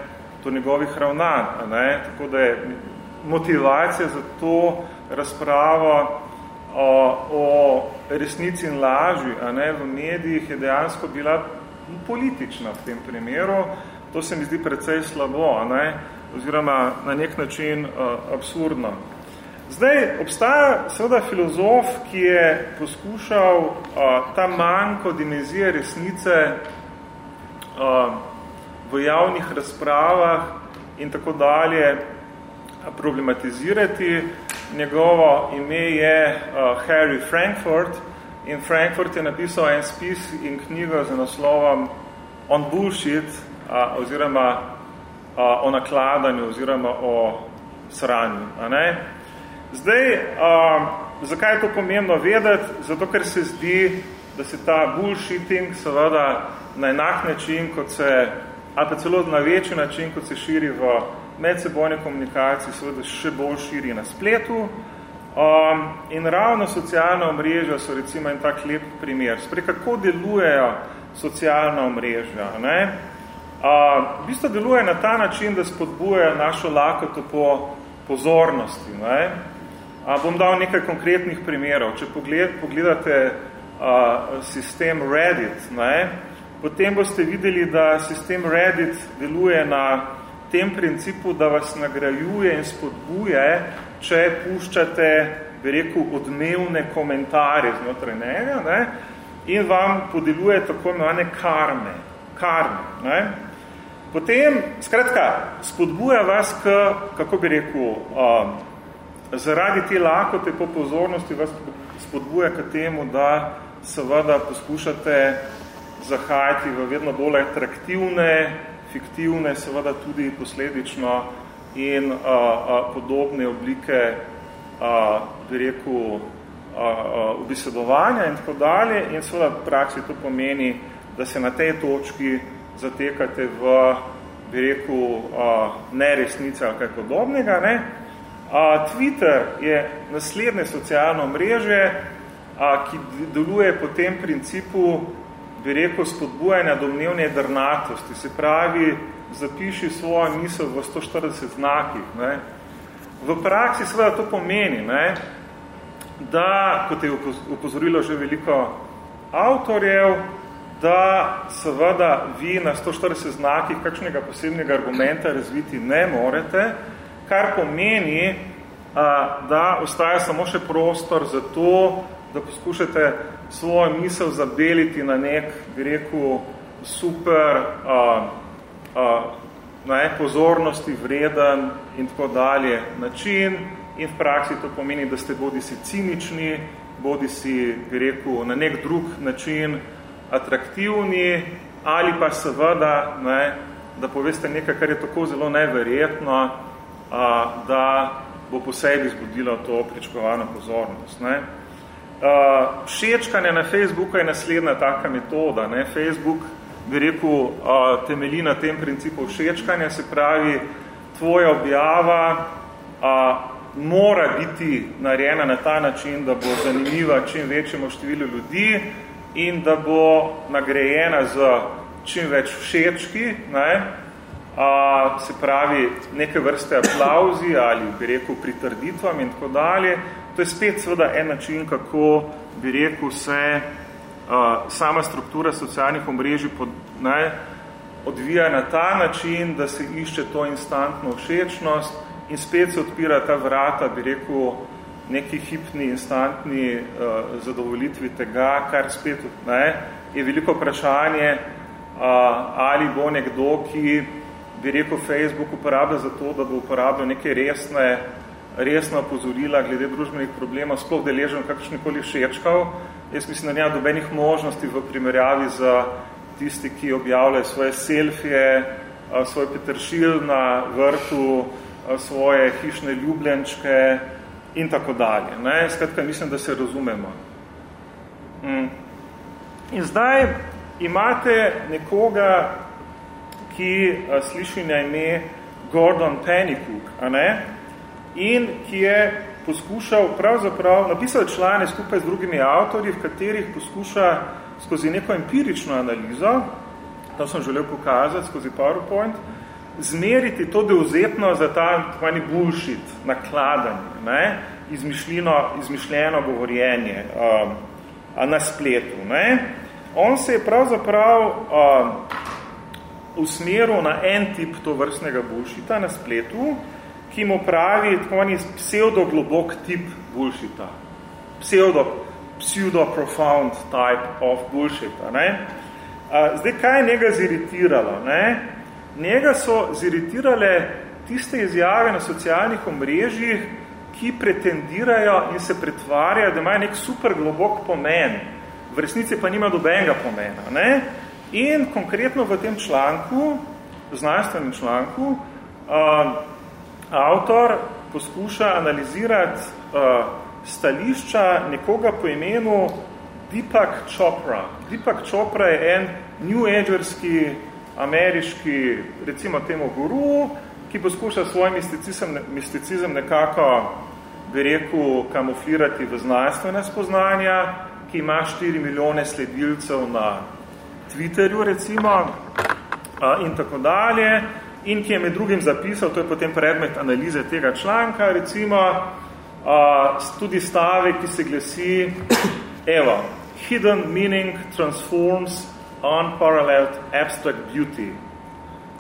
Speaker 5: do njegovih ravnanj. Ne? Tako da je motivacija za to razpravo o, o resnici in laži a ne, v medijih je dejansko bila politična v tem primeru. To se mi zdi precej slabo, a ne, oziroma na nek način uh, absurdno. Zdaj, obstaja seveda filozof, ki je poskušal uh, ta manjko dimenzije resnice uh, v javnih razpravah in tako dalje problematizirati. Njegovo ime je uh, Harry Frankfurt in Frankfurt je napisal en spis in knjigo z naslovom On Bullshit uh, oziroma uh, o nakladanju oziroma o sranju. A ne? Zdaj, uh, zakaj je to pomembno vedeti? Zato, ker se zdi, da se ta bullshitting seveda na enak način, kot se, ali pa celo na večji način, kot se širi v medsebojne komunikacije, seveda še bolj širi na spletu. Um, in ravno socialna omrežja so recimo en tak lep primer. Sprej, kako delujejo socialna omrežja? Ne? Uh, v bistvu deluje na ta način, da spodbujajo našo lakoto po pozornosti. Ne? Uh, bom dal nekaj konkretnih primerov. Če pogled, pogledate uh, sistem Reddit, ne? potem boste videli, da sistem Reddit deluje na tem principu, da vas nagrajuje in spodbuje, če puščate, bi rekel, odmevne komentarje znotraj njega ne, in vam podeluje tako imenovane karme. karme ne. Potem, skratka, spodbuja vas k, kako bi rekel, um, zaradi te lakote po pozornosti vas spodbuja k temu, da seveda poskušate zahajati v vedno bolj atraktivne fiktivne, seveda tudi posledično in a, a, podobne oblike, a, bi rekel, a, a, obisedovanja in tako dalje. In seveda v praksi to pomeni, da se na tej točki zatekate v, bi rekel, a, neresnice ali kaj podobnega. Ne? A, Twitter je naslednje socialno mreže, a, ki deluje po tem principu, bi rekel, spodbujanja domnevne drnatosti, se pravi, zapiši svojo misel v 140 znakih. Ne. V praksi seveda to pomeni, ne, da, kot je upozorilo že veliko avtorjev, da seveda vi na 140 znakih kakšnega posebnega argumenta razviti ne morete, kar pomeni, da ostaja samo še prostor za to, da poskušate svojo misel zabeliti na nek, bi rekel, super a, a, ne, pozornosti vreden in tako dalje način. In v praksi to pomeni, da ste bodi si cinični, bodi si, bi rekel, na nek drug način atraktivni ali pa seveda, ne, da poveste nekaj, kar je tako zelo neverjetno, da bo posebej zbudilo to pričakovano pozornost. Ne. Všečkanje na Facebooku je naslednja taka metoda. Ne? Facebook, bi rekel, temelji na tem principu všečkanja, se pravi, tvoja objava uh, mora biti narejena na ta način, da bo zanimiva čim večjemu številu ljudi in da bo nagrajena z čim več všečki, ne? Uh, se pravi, neke vrste aplauzi ali, bi rekel, pritrditvam in tako dalje, To je spet seveda en način, kako bi rekel se uh, sama struktura socialnih omrežij pod, ne, odvija na ta način, da se išče to instantno všečnost in spet se odpira ta vrata, bi rekel, neki hipni, instantni uh, zadovoljitvi tega, kar spet ne, je veliko vprašanje, uh, ali bo nekdo, ki bi rekel Facebook uporablja za to, da bo uporabljal neke resne resna opozorila glede družbenih problemov, sploh deležen kakršnikoli všečkal. Jaz mislim, da nema dobenih možnosti v primerjavi z tisti, ki objavljajo svoje selfije, svoj petršil na vrtu, svoje hišne ljubljenčke in tako dalje. Ne? Skratka, mislim, da se razumemo. Mm. In zdaj imate nekoga, ki sliši na ime Gordon Pennycook, a ne? in ki je poskušal pravzaprav napisati člane skupaj z drugimi avtorji, v katerih poskuša skozi neko empirično analizo, to sem želel pokazati skozi PowerPoint, zmeriti to dovzetno za ta tvani bullshit, nakladanje, ne? izmišljeno govorjenje um, na spletu. Ne? On se je pravzaprav um, usmeril na en tip to vrstnega bullshita na spletu, ki mu pravi tako pseudo-globok tip bullshita. Pseudo, pseudo-profound type of bullshita. Ne? Zdaj, kaj je njega ziritiralo? Ne? Njega so ziritirale tiste izjave na socialnih omrežjih, ki pretendirajo in se pretvarjajo, da imajo nek super globok pomen, v resnici pa nima dobenega pomena. Ne? In konkretno v tem članku, znanstvenem članku, uh, avtor poskuša analizirati uh, stališča nekoga po imenu Deepak Chopra. Deepak Chopra je en New Agerski ameriški, recimo temu guru, ki poskuša svoj misticizem, misticizem nekako, bi rekel, kamuflirati v znanstvene spoznanja, ki ima 4 milijone sledilcev na Twitterju, recimo, in tako dalje, in ki je med drugim zapisal, to je potem predmet analize tega članka, recimo, tudi stave, ki se glasi, evo, hidden meaning transforms unparalleled abstract beauty.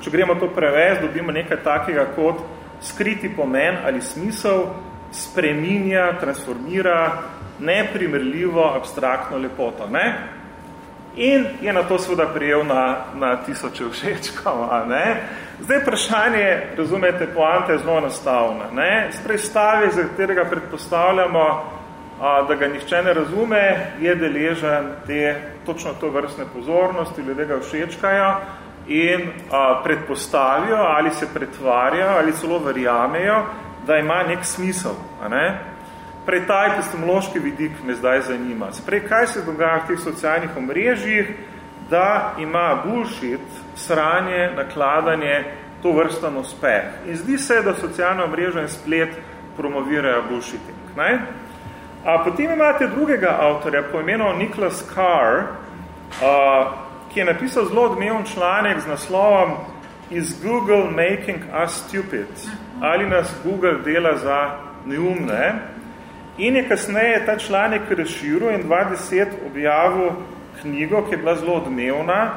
Speaker 5: Če gremo to prevez, dobimo nekaj takega kot skriti pomen ali smisel spreminja, transformira neprimerljivo abstraktno lepoto. Ne? In je na to seveda prijel na, na tisoče všečkov. Ne? Zdaj vprašanje, razumete, poanta je zelo enostavna. Sprej stavi, za katerega predpostavljamo, da ga nihče ne razume, je deležen te točno to vrstne pozornosti, ljudje ga všečkajo in a, predpostavijo ali se pretvarjajo ali celo verjamejo, da ima nek smisel. A ne? Prej ta epistemološki vidik me zdaj zanima. Se prej, kaj se dogaja v teh socialnih omrežjih, da ima bullshit, sranje, nakladanje, to vrstan uspeh. In zdi se, da socialno omrežje in splet promovirajo bullshitting. Ne? A potem imate drugega avtorja po imenu Niklas Carr, a, ki je napisal zelo odmeven članek z naslovom Is Google making us stupid? Ali nas Google dela za neumne? In je kasneje ta članek razširil in 20 objavil knjigo, ki je bila zelo odmevna,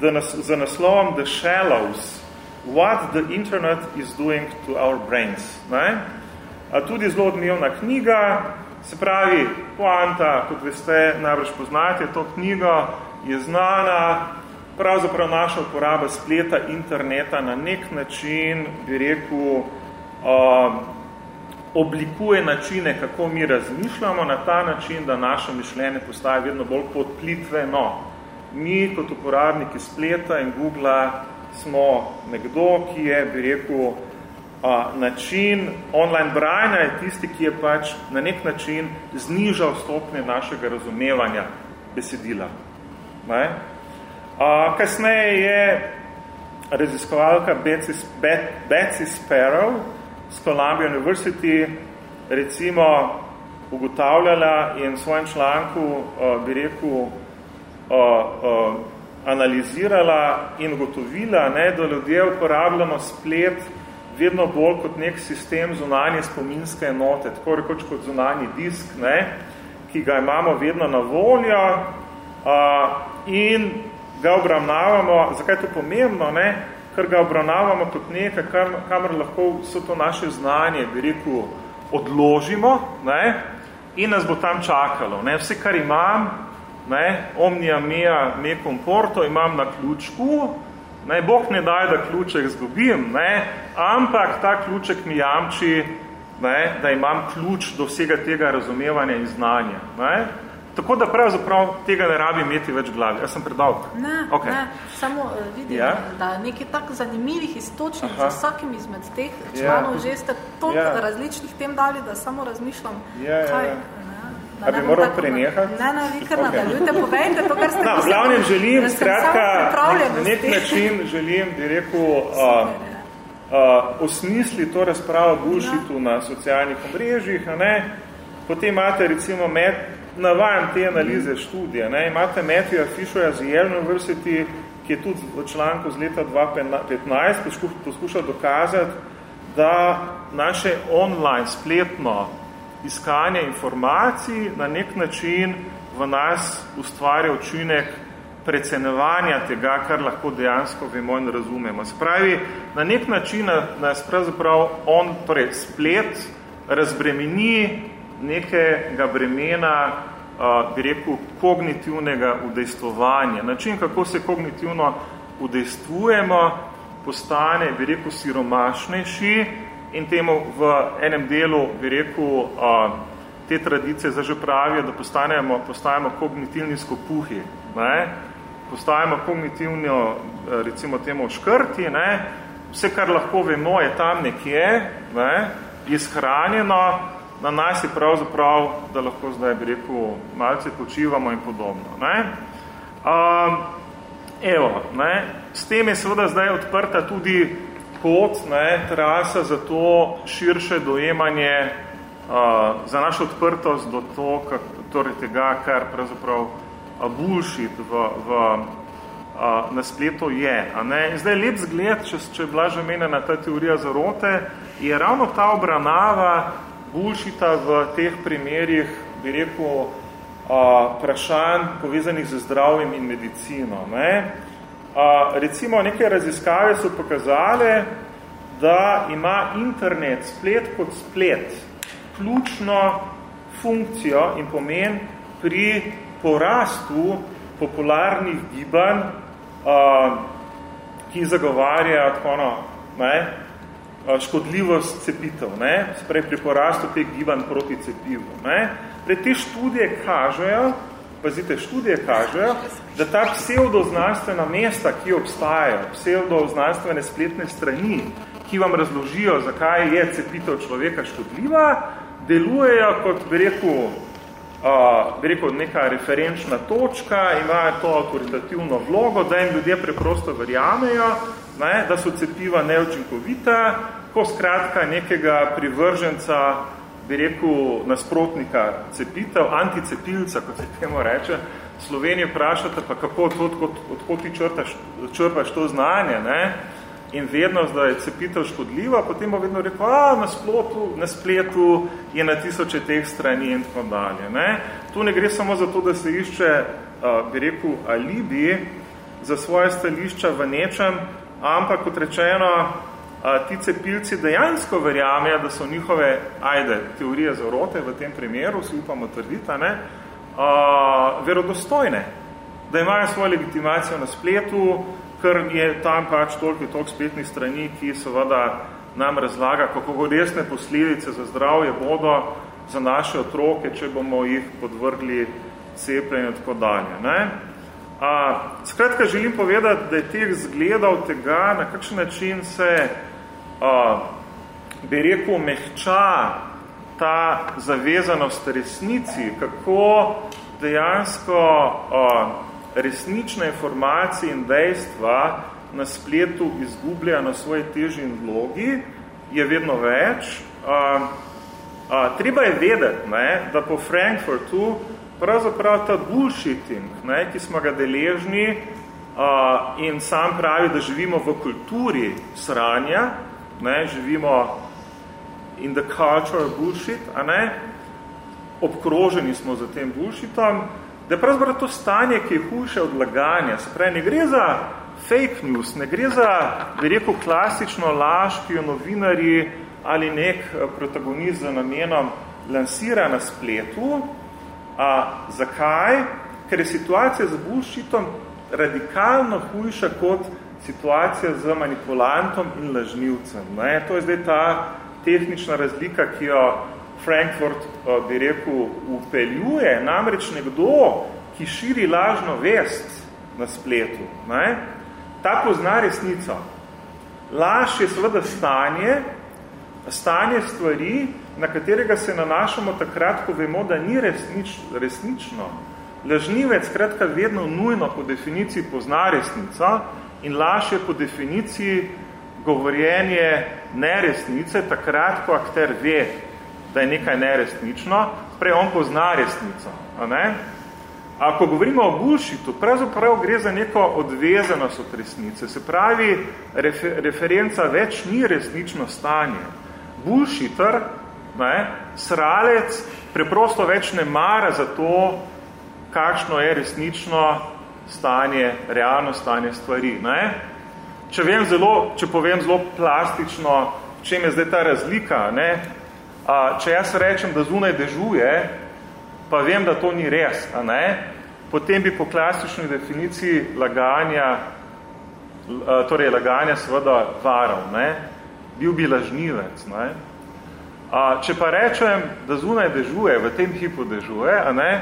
Speaker 5: da nas, za naslovom The Shallows, What the Internet is doing to our brains. Ne? A tudi zelo odmevna knjiga, Se pravi, poanta, kot veste, najbrž poznate to knjigo, je znana, pravzaprav naša uporaba spleta, interneta na nek način, bi rekel, uh, oblikuje načine, kako mi razmišljamo, na ta način, da naše mišljenje postaje vedno bolj podplitveno. Mi, kot uporabniki spleta in Google, smo nekdo, ki je, bi rekel, a, način online branja je tisti, ki je pač na nek način znižal stopnje našega razumevanja besedila. Ne? A, kasneje je raziskovalka Betsy, Betsy Sparrow z Columbia University recimo ugotavljala in v svojem članku a, bi rekel a, a, analizirala in ugotovila, ne, da ljudje uporabljamo splet vedno bolj kot nek sistem zunanje spominske enote, tako rekoč kot zunanji disk, ne, ki ga imamo vedno na voljo a, in ga obravnavamo, zakaj je to pomembno, ne, ker ga obravnavamo kot nekaj, kar, kamor lahko vso to naše znanje, bi rekel, odložimo ne, in nas bo tam čakalo. Ne. Vse, kar imam, ne, omnia mea me comporto, imam na ključku, Naj Bog ne daj, da ključek zgubim, ne? ampak ta ključek mi jamči, ne? da imam ključ do vsega tega razumevanja in znanja. Ne? Tako da pravzaprav tega ne rabi imeti več glavi. Jaz sem predolg.
Speaker 1: Ne, okay. ne, samo uh, vidim, ja? da nekaj tako zanimivih istočnih za vsakim izmed teh ja. članov ja. že ste toliko ja. različnih tem dali, da samo razmišljam,
Speaker 5: ja, ja, ja. kaj... A bi moral prenehati?
Speaker 1: Ne, ne, vi kar okay. nadaljujte, povejte to, kar ste
Speaker 5: no, v glavnem želim, skratka, na nek način želim, bi rekel, uh, uh, osmisli to razpravo bullshitu ja. na socialnih omrežjih, ne? potem imate recimo med, navajam te analize študije, ne? imate Matthew Fisherja z Yale University, ki je tudi v članku z leta 2015 poskušal dokazati, da naše online spletno iskanje informacij na nek način v nas ustvarja učinek precenevanja tega, kar lahko dejansko vemo in razumemo. Spravi, na nek način nas pravzaprav on, torej splet, razbremeni nekega bremena, bi rekel, kognitivnega udejstvovanja. Način, kako se kognitivno udejstvujemo, postane, bi rekel, siromašnejši in temu v enem delu, bi rekel, te tradicije za že pravijo, da postanemo, postajamo kognitivni skopuhi, ne? postajamo kognitivno, recimo temu, škrti, ne? vse, kar lahko vemo, je tam nekje, ne? je shranjeno, na nas je pravzaprav, da lahko zdaj bi rekel, malce počivamo in podobno. Ne? Um, evo, ne? S tem je seveda zdaj odprta tudi pot, ne, trasa za to širše dojemanje, uh, za našo odprtost do to, kak, torej tega, kar pravzaprav bullshit v, v, uh, na spletu je. A ne? In zdaj lep zgled, če, če je bila že menjena ta teorija zarote, je ravno ta obranava bullshita v teh primerih, bi rekel, vprašanj povezanih z zdravjem in medicino. Ne? A, recimo, neke raziskave so pokazale, da ima internet, splet kot splet, ključno funkcijo in pomen pri porastu popularnih gibanj, a, ki zagovarja tako, no, ne, škodljivost cepitev, ne? sprej pri porastu teh gibanj proti cepivu. Ne? Pre te študije kažejo, pazite, študije kažejo, da ta pseudoznanstvena mesta, ki obstajajo, pseudoznanstvene spletne strani, ki vam razložijo, zakaj je cepitev človeka škodljiva, delujejo kot, bi rekel, uh, bi rekel, neka referenčna točka, imajo to autoritativno vlogo, da jim ljudje preprosto verjamejo, ne, da so cepiva neučinkovita, ko skratka nekega privrženca, bi rekel, nasprotnika cepitev, anticepilca, kot se temu reče, Slovenije vprašate, pa kako odhod, odhod ti črtaš, črpaš to znanje, ne? in vedno, da je cepitev škodljiva, potem bo vedno rekel, a na, splotu, na spletu je na tisoče teh strani in tako dalje. Ne? Tu ne gre samo za to, da se išče, bi rekel, alibi za svoje stališča v nečem, ampak kot rečeno, ti cepilci dejansko verjamejo, da so njihove, ajde, teorije zarote v tem primeru, si upamo trdita, ne, a, verodostojne, da imajo svojo legitimacijo na spletu, ker je tam pač toliko toliko spletnih strani, ki seveda nam razlaga, kako resne posledice za zdravje bodo za naše otroke, če bomo jih podvrgli cepljenju in tako dalje. Ne? A, skratka, želim povedati, da je teh zgledal tega, na kakšen način se, a, bi rekel, mehča ta zavezanost resnici, kako dejansko a, resnične informacije in dejstva na spletu izgublja na svoje teži in vlogi, je vedno več. A, a, treba je vedeti, ne, da po Frankfurtu pravzaprav ta bullshitting, ne, ki smo ga deležni uh, in sam pravi, da živimo v kulturi sranja, ne, živimo in the culture bullshit, a ne, obkroženi smo za tem bullshitom, da je pravzaprav to stanje, ki je hujše od laganja, se pravi, ne gre za fake news, ne gre za, bi rekel, klasično laž, ki jo novinari ali nek protagonist za namenom lansira na spletu, A, zakaj? Ker je situacija z bullshitom radikalno hujša kot situacija z manipulantom in lažnivcem. Ne? To je zdaj ta tehnična razlika, ki jo Frankfurt, bi rekel, upeljuje. Namreč nekdo, ki širi lažno vest na spletu, ne? ta pozna resnico. Laž je seveda stanje, stanje stvari, na katerega se nanašamo takrat, ko vemo, da ni resnič, resnično. Lažnivec kratka vedno nujno po definiciji pozna resnica in laž je po definiciji govorjenje neresnice, takrat, ko akter ve, da je nekaj neresnično, prej on pozna resnico. A ne? Ako govorimo o bullshitu, pravzaprav gre za neko odvezanost od resnice. Se pravi, refer referenca več ni resnično stanje. Bullshitter, ne, sralec, preprosto več ne mara za to, kakšno je resnično stanje, realno stanje stvari. Ne. Če, vem zelo, če povem zelo plastično, čem je zdaj ta razlika, ne, a, če jaz rečem, da zunaj dežuje, pa vem, da to ni res, a ne? potem bi po klasični definiciji laganja, torej laganja seveda varal, ne? bil bi lažnivec. Ne? A, če pa rečem, da zunaj dežuje, v tem hipu dežuje, a ne?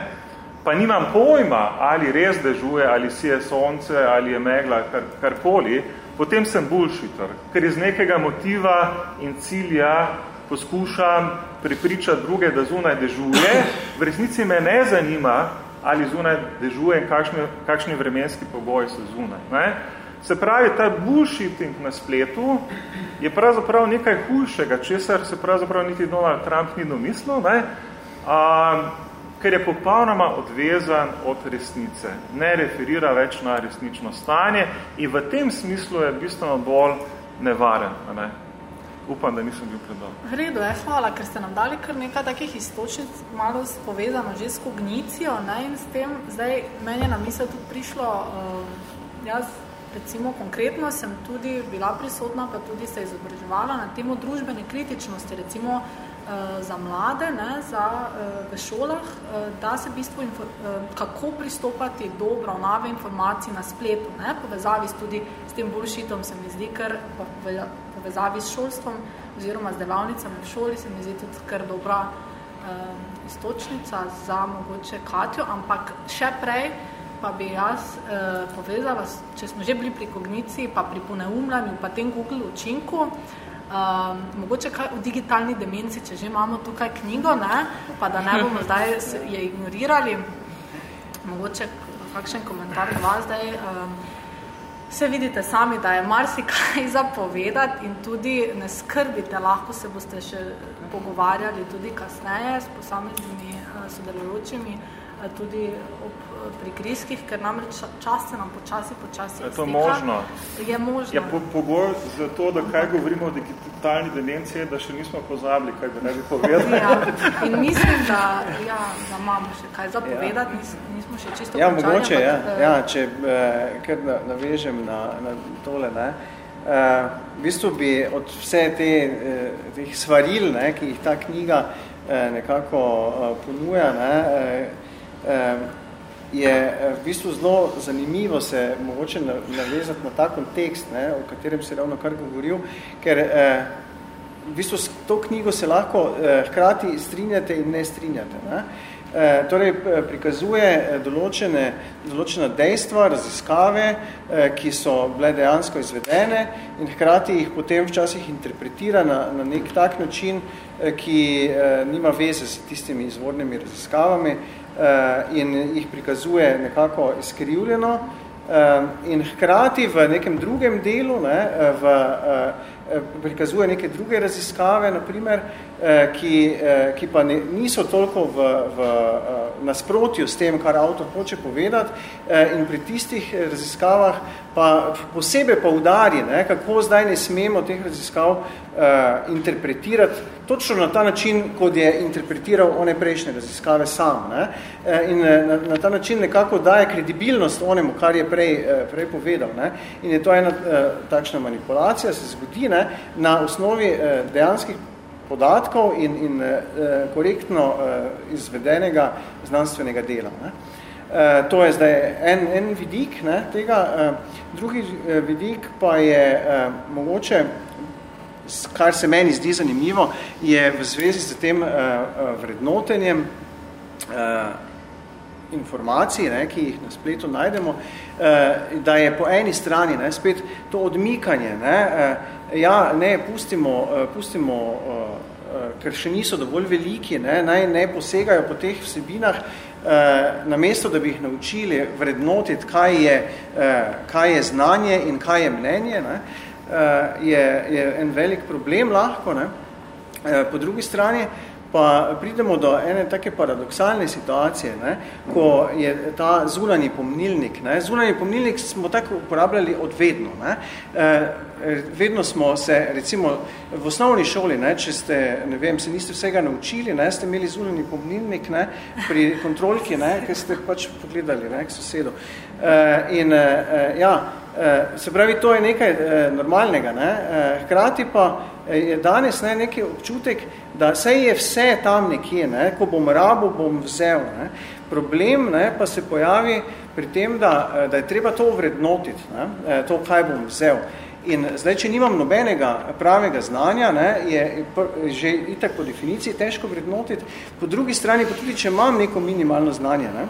Speaker 5: Pa nimam pojma, ali res dežuje, ali si je sonce, ali je megla, kar, karkoli, potem sem bullshitter, ker iz nekega motiva in cilja poskušam pripričati druge, da zunaj dežuje. V resnici me ne zanima, ali zunaj dežuje in kakšni, kakšni vremenski pogoji so zunaj. Ne? Se pravi, ta bullshitting na spletu je pravzaprav nekaj hujšega, česar se pravzaprav niti Donald Trump ni domislil, ne? A, ker je popolnoma odvezan od resnice. Ne referira več na resnično stanje in v tem smislu je bistveno bolj nevaren. Ne? upam, da nisem bil predal.
Speaker 1: Vredo je, hvala, ker ste nam dali kar nekaj takih istočnic, malo povezano že s kognicijo ne, in s tem, zdaj meni je na misel tudi prišlo, uh, jaz recimo konkretno sem tudi bila prisotna, pa tudi se izobraževala na temo družbene kritičnosti, recimo za mlade, ne, za, uh, v šolah, uh, da se v bistvu, kako pristopati do obravnave informacij na spletu, ne, povezavi tudi s tem bullshitom se mi zdi, ker povezavi s šolstvom oziroma z delavnicami v šoli se mi zdi tudi kar dobra um, istočnica za mogoče Katjo, ampak še prej pa bi jaz uh, povezala, če smo že bili pri kogniciji, pa pri poneumljanju, pa tem Google učinku, um, mogoče kaj v digitalni demenci, če že imamo tukaj knjigo, ne, pa da ne bomo zdaj je ignorirali, mogoče kakšen komentar dva zdaj, um, Vse vidite sami, da je marsikaj zapovedati in tudi ne skrbite, lahko se boste še pogovarjali tudi kasneje s posameznimi eh, sodelujočimi, eh, tudi ob pri kriskih, ker namreč čas se nam počasi, počasi
Speaker 5: Je to možno?
Speaker 1: Je možno.
Speaker 5: Ja, po, pogoj za to, da kaj govorimo o digitalni demenciji, da še nismo pozabili, kaj bi ne bi povedali.
Speaker 1: Ja, in mislim, da, ja, da imamo še kaj zapovedati, ja. nis, nismo še čisto
Speaker 4: Ja, končali, mogoče, ja. Da, ja, če eh, kar navežem na, na tole, ne. Uh, v bistvu bi od vse te, uh, teh svaril, ne, ki jih ta knjiga uh, nekako uh, ponuja, ne, uh, uh, je eh, v bistvu zelo zanimivo se mogoče navezati na ta kontekst, ne, o katerem se ravno kar govoril, ker eh, v bistvu s to knjigo se lahko eh, hkrati strinjate in ne strinjate. Ne. Eh, torej, prikazuje eh, določene, določena dejstva, raziskave, eh, ki so bile dejansko izvedene in hkrati jih potem včasih interpretira na, na nek tak način, eh, ki eh, nima veze s tistimi izvornimi raziskavami, Eh, in jih prikazuje nekako izkrivljeno eh, in hkrati v nekem drugem delu ne, eh, v, prikazuje neke druge raziskave, naprimer, ki, ki pa ne, niso toliko v, v nasprotju s tem, kar avtor hoče povedati in pri tistih raziskavah pa posebej poudari, ne, kako zdaj ne smemo teh raziskav interpretirati točno na ta način, kot je interpretiral one prejšnje raziskave sam. Ne, in na, na ta način nekako daje kredibilnost onemu, kar je prej, prej povedal. Ne, in je to ena takšna manipulacija, se zgodi ne, na osnovi uh, dejanskih podatkov in, in uh, korektno uh, izvedenega znanstvenega dela. Ne. Uh, to je zdaj en, en vidik ne, tega. Uh, drugi uh, vidik pa je uh, mogoče, kar se meni zdi zanimivo, je v zvezi z tem uh, vrednotenjem uh, informacij, ne, ki jih na spletu najdemo, uh, da je po eni strani ne, spet to odmikanje. Ne, uh, ja, ne, pustimo, uh, pustimo uh, ker še niso dovolj veliki, ne, naj ne posegajo po teh vsebinah, Eh, namesto da bi jih naučili vrednotiti, kaj je, eh, kaj je znanje in kaj je mnenje, ne, eh, je, je en velik problem lahko. Ne. Po drugi strani pa pridemo do ene take paradoksalne situacije, ne, ko je ta zunanji pomnilnik. Ne. Zunanji pomnilnik smo tako uporabljali od vedno. Ne. E, vedno smo se, recimo v osnovni šoli, ne, če ste, ne vem, se niste vsega naučili, ne, ste imeli zunanji pomnilnik ne, pri kontrolki, ne, ker ste pač pogledali ne, k sosedu. E, in e, ja, e, se pravi, to je nekaj e, normalnega. Ne. E, hkrati pa je danes ne, nekaj občutek, da sej je vse tam nekje, ne, ko bom rabo, bom vzel. Ne. Problem ne, pa se pojavi pri tem, da, da je treba to vrednotiti, ne, to, kaj bom vzel. In zdaj, če nimam nobenega pravega znanja, ne, je že itak po definiciji težko vrednotiti, po drugi strani pa tudi, če imam neko minimalno znanje, ne,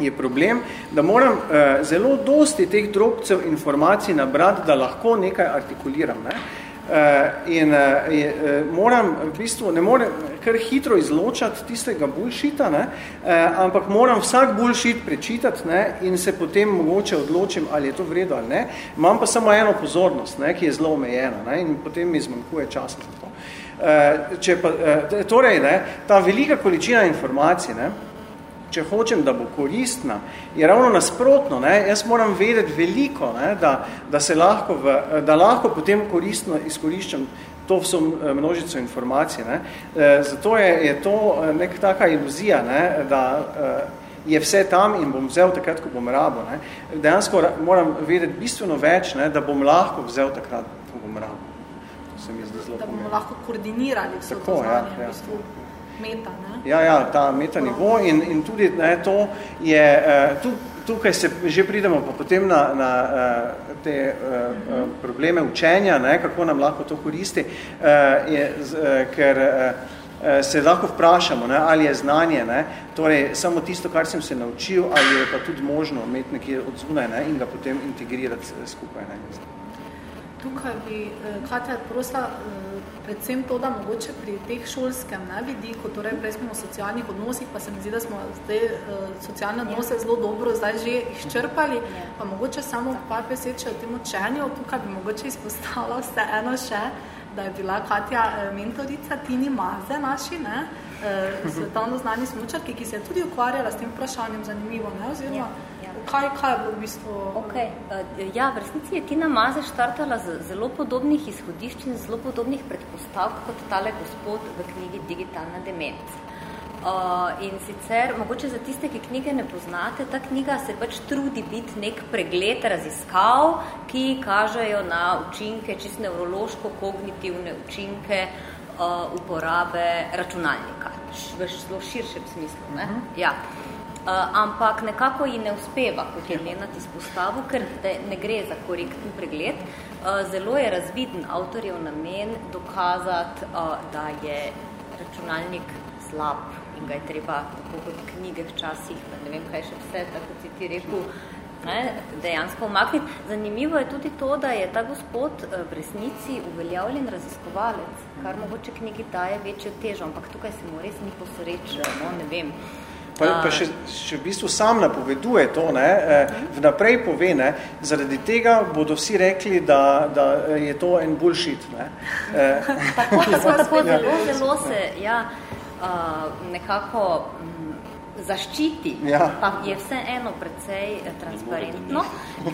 Speaker 4: je problem, da moram eh, zelo dosti teh drobcev informacij nabrati, da lahko nekaj artikuliram. Ne. Uh, in je, uh, moram v bistvu, ne morem kar hitro izločati tistega bullshita, ne, ampak moram vsak bullshit prečitati ne, in se potem mogoče odločim, ali je to vredo ali ne. Imam pa samo eno pozornost, ne, ki je zelo omejena ne, in potem mi zmanjkuje časa za to. Če pa, torej, ne, ta velika količina informacij, ne, če hočem, da bo koristna, je ravno nasprotno. Ne? Jaz moram vedeti veliko, ne? Da, da, se lahko v, da lahko potem koristno izkoriščam to vso množico informacij. Ne? E, zato je, je to nek taka iluzija, ne? da je vse tam in bom vzel takrat, ko bom rabo. Ne? Dejansko moram vedeti bistveno več, ne? da bom lahko vzel takrat, ko bom rabo. To se mi zdi zelo
Speaker 1: da bomo pomeni. lahko koordinirali vse to znanje. Ja, ja. V bistvu meta. Ne?
Speaker 4: Ja, ja, ta meta nivo in, in tudi ne, to je, uh, tu, tukaj se že pridemo pa potem na, na uh, te uh, probleme učenja, ne, kako nam lahko to koristi, uh, je, uh, ker uh, se lahko vprašamo, ne, ali je znanje, ne, torej samo tisto, kar sem se naučil, ali je pa tudi možno imeti nekje od zunaj ne, in ga potem integrirati skupaj. Ne.
Speaker 1: Tukaj bi, Katja, prosila, predvsem to, da mogoče pri teh šolskem ne, vidiku, torej prej smo v socialnih odnosih, pa se mi zdi, da smo zdaj uh, socialne odnose zelo dobro zdaj že izčrpali, pa mogoče samo par besed še o tem učenju, tukaj bi mogoče izpostavila vse eno še, da je bila Katja eh, mentorica Tini Maze naši, ne, uh, svetovno znani smučarki, ki se je tudi ukvarjala s tem vprašanjem zanimivo, ne, oziroma ja kaj, kaj je bilo v bistvu?
Speaker 3: Okay. Uh, ja, v resnici je Tina Maze štartala z zelo podobnih izhodišč in zelo podobnih predpostavk kot tale gospod v knjigi Digitalna demenca. Uh, in sicer, mogoče za tiste, ki knjige ne poznate, ta knjiga se pač trudi biti nek pregled raziskav, ki kažejo na učinke, čist nevrološko-kognitivne učinke uh, uporabe računalnika, v zelo širšem smislu. Ne? Uh mhm. -huh. ja. Uh, ampak nekako ji ne uspeva, kot je Lenat izpostavil, ker ne gre za korektni pregled. Uh, zelo je razviden avtorjev namen dokazati, uh, da je računalnik slab in ga je treba, tako kot knjige včasih, ne vem kaj še vse, tako si ti rekel, ne, dejansko umakniti. Zanimivo je tudi to, da je ta gospod v resnici uveljavljen raziskovalec, kar mogoče knjigi daje večjo težo, ampak tukaj se mu res ni posrečilo, no, ne vem.
Speaker 4: Pa, pa še, še v bistvu sam napoveduje to, ne, eh, vnaprej pove, ne, zaradi tega bodo vsi rekli, da, da je to en bullshit. Ne.
Speaker 3: Eh. Tako, tako ja. zelo, zelo se ja, uh, nekako m, zaščiti, ja. pa je vse eno precej transparentno,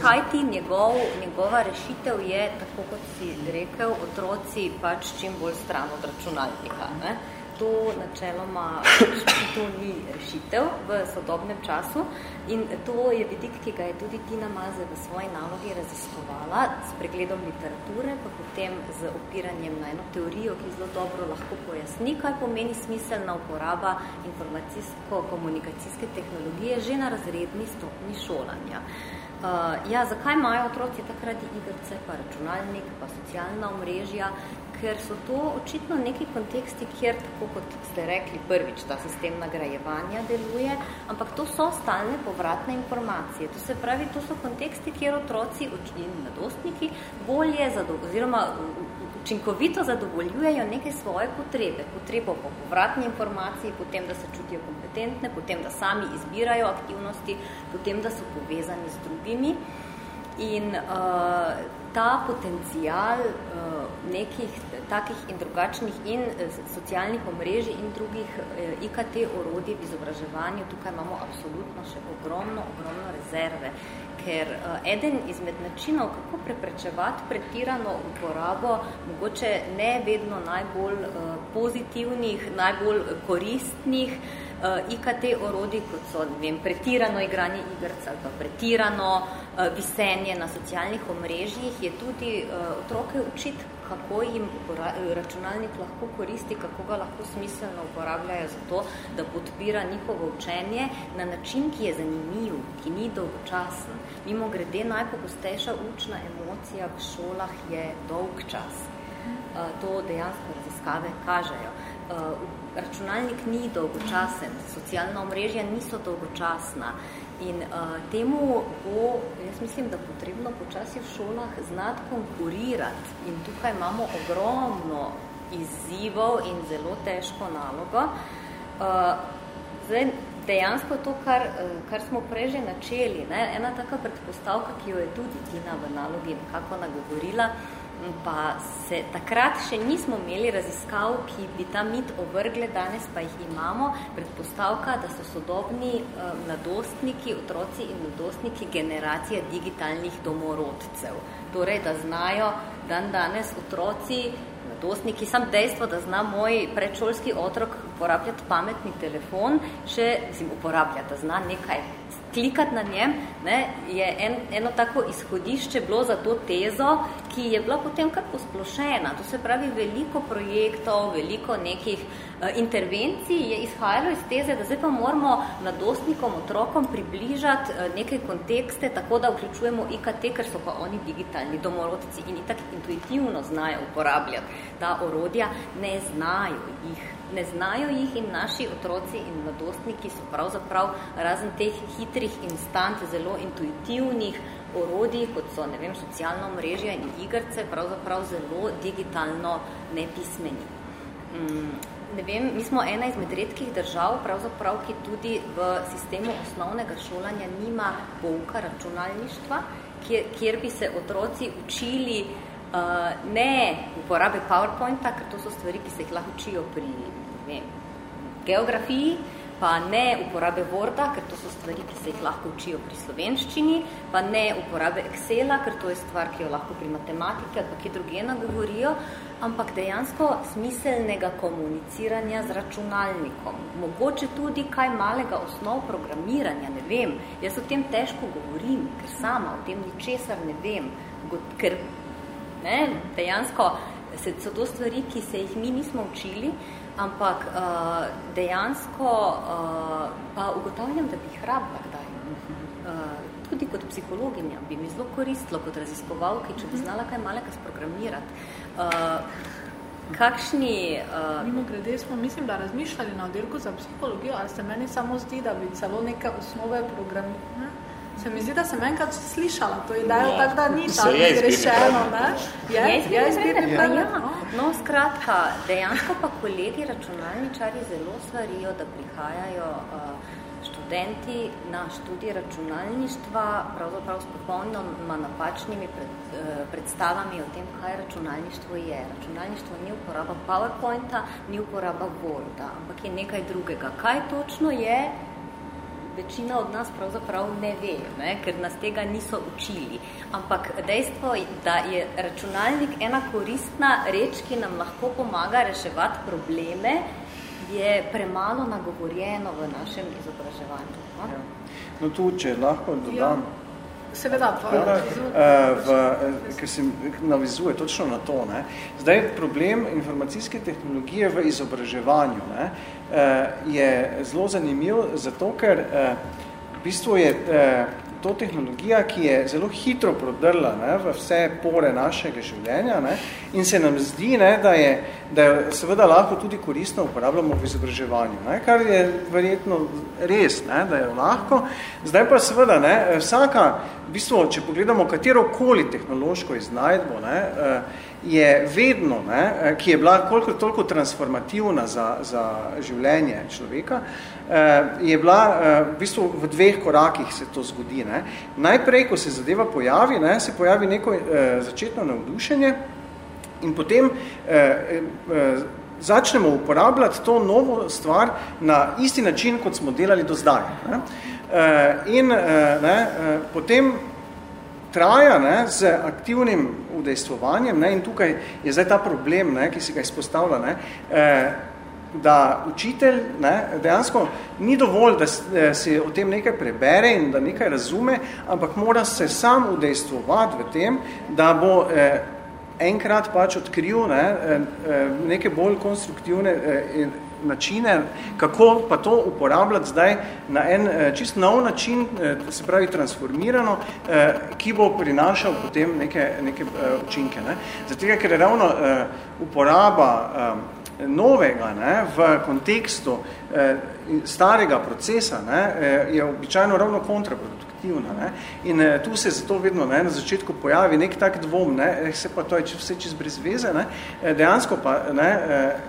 Speaker 3: kaj ti njegov, njegova rešitev je, tako kot si rekel, otroci pač čim bolj stran od računalnika. Ne to načeloma to ni rešitev v sodobnem času in to je vidik, ki ga je tudi Tina Maze v svoji nalogi raziskovala s pregledom literature, pa potem z opiranjem na eno teorijo, ki zelo dobro lahko pojasni, kaj pomeni smiselna uporaba informacijsko-komunikacijske tehnologije že na razredni stopni šolanja. Uh, ja, zakaj imajo otroci takrat igrice, pa računalnik, pa socialna omrežja? Ker so to očitno neki konteksti, kjer, tako kot ste rekli, prvič ta sistem nagrajevanja deluje, ampak to so stalne povratne informacije. To se pravi, to so konteksti, kjer otroci in mladostniki bolje oziroma učinkovito zadovoljujejo neke svoje potrebe. Potrebo po povratni informaciji, potem, da se čutijo kompetentne, potem, da sami izbirajo aktivnosti, potem, da so povezani z drugimi. In uh, ta potencial uh, nekih takih in drugačnih in uh, socialnih omrežij in drugih uh, IKT orodij v izobraževanju, tukaj imamo absolutno še ogromno, ogromno rezerve, ker uh, eden izmed načinov, kako preprečevati pretirano uporabo, mogoče ne vedno najbolj uh, pozitivnih, najbolj koristnih, uh, eh, IKT orodij, kot so vem, pretirano igranje igrca ali pa pretirano uh, visenje na socialnih omrežjih, je tudi uh, otroke učiti, kako jim računalnik lahko koristi, kako ga lahko smiselno uporabljajo za to, da podpira njihovo učenje na način, ki je zanimiv, ki ni dolgočasen. Mimo grede, najpogostejša učna emocija v šolah je dolg čas. Uh, to dejansko raziskave kažejo. Računalnik ni dolgočasen, socialna omrežja niso dolgočasna in uh, temu bo, jaz mislim, da potrebno počasi v šolah znati konkurirati in tukaj imamo ogromno izzivov in zelo težko nalogo. Uh, zdaj, dejansko to, kar, kar smo prej že načeli, ne, ena taka predpostavka, ki jo je tudi Tina v nalogi nekako nagovorila, pa se takrat še nismo imeli raziskav, ki bi ta mit ovrgle, danes pa jih imamo, predpostavka, da so sodobni uh, mladostniki, otroci in mladostniki generacija digitalnih domorodcev. Torej, da znajo dan danes otroci, mladostniki, sam dejstvo, da zna moj predšolski otrok uporabljati pametni telefon, še, mislim, uporabljati, da zna nekaj klikati na njem, ne, je en, eno tako izhodišče bilo za to tezo, ki je bila potem kar posplošena. To se pravi, veliko projektov, veliko nekih uh, intervencij je izhajalo iz teze, da zdaj pa moramo mladostnikom, otrokom približati uh, neke kontekste, tako da vključujemo IKT, ker so pa oni digitalni domorodci in itak intuitivno znajo uporabljati ta orodja, ne znajo jih ne znajo jih in naši otroci in mladostniki so pravzaprav razen teh hitrih instant, zelo intuitivnih orodij, kot so, ne vem, socialno mrežje in igrce, pravzaprav zelo digitalno nepismeni. Mm, ne vem, mi smo ena izmed redkih držav, pravzaprav, ki tudi v sistemu osnovnega šolanja nima pouka računalništva, kjer, kjer bi se otroci učili Uh, ne uporabe PowerPointa, ker to so stvari, ki se jih lahko učijo pri ne, geografiji, pa ne uporabe Worda, ker to so stvari, ki se jih lahko učijo pri slovenščini, pa ne uporabe Excela, ker to je stvar, ki jo lahko pri matematiki ali pa ki druge nagovorijo, ampak dejansko smiselnega komuniciranja z računalnikom. Mogoče tudi kaj malega osnov programiranja, ne vem. Jaz o tem težko govorim, ker sama o tem ničesar ne vem, ker Ne? Dejansko so to stvari, ki se jih mi nismo učili, ampak uh, dejansko uh, pa ugotavljam, da bi jih rabila kdaj. Uh, tudi kot psihologinja bi mi zelo koristilo kot raziskovalki, če bi znala kaj malega sprogramirati. Uh, kakšni... Uh,
Speaker 1: Mimo grede smo, mislim, da razmišljali na oddelku za psihologijo, ali se meni samo zdi, da bi celo neke osnove programirali Se mi zdi, da sem enkrat slišala to idejo, ja. tako da ni tako zgrešeno.
Speaker 3: Je, je izbirni ja. ja. No, skratka, dejansko pa kolegi računalničari zelo svarijo, da prihajajo uh, študenti na študij računalništva, pravzaprav s popolnoma napačnimi pred, uh, predstavami o tem, kaj računalništvo je. Računalništvo ni uporaba PowerPointa, ni uporaba Worda, ampak je nekaj drugega. Kaj točno je, večina od nas pravzaprav ne ve, ne, ker nas tega niso učili. Ampak dejstvo, da je računalnik ena koristna reč, ki nam lahko pomaga reševati probleme, je premalo nagovorjeno v našem izobraževanju. No,
Speaker 4: ja. no tu, če lahko dodam, ja.
Speaker 1: Seveda, pa.
Speaker 4: Uh, v, ker se navizuje točno na to. Ne. Zdaj, problem informacijske tehnologije v izobraževanju ne, uh, je zelo zanimiv, zato ker v bistvu je to tehnologija, ki je zelo hitro prodrla ne, v vse pore našega življenja ne, in se nam zdi, ne, da, je, da je seveda lahko tudi koristno uporabljamo v izobraževanju, ne, kar je verjetno res, ne, da je lahko. Zdaj pa seveda ne, vsaka v bistvu, če pogledamo katero koli tehnološko iznajdbo, ne, je vedno, ne, ki je bila koliko toliko transformativna za, za življenje človeka, je bila v bistvu v dveh korakih se to zgodi. Ne. Najprej, ko se zadeva pojavi, ne, se pojavi neko začetno navdušenje in potem začnemo uporabljati to novo stvar na isti način, kot smo delali do zdaj. Ne. In ne, potem traja ne, z aktivnim udejstvovanjem ne, in tukaj je zdaj ta problem, ne, ki se ga izpostavlja, ne, da učitelj ne, dejansko ni dovolj, da se o tem nekaj prebere in da nekaj razume, ampak mora se sam udejstvovati v tem, da bo enkrat pač odkril ne, eh, eh, neke bolj konstruktivne eh, načine, kako pa to uporabljati zdaj na en čist nov način, se pravi transformirano, ki bo prinašal potem neke, neke učinke. Ne. Zato, ker je ravno uporaba novega ne, v kontekstu starega procesa ne, je običajno ravno kontraproduktivno aktivna. Ne? In eh, tu se zato vedno ne, na začetku pojavi nek tak dvom, ne? Eh, se pa to je vse čez brez veze, ne? Eh, dejansko pa ne,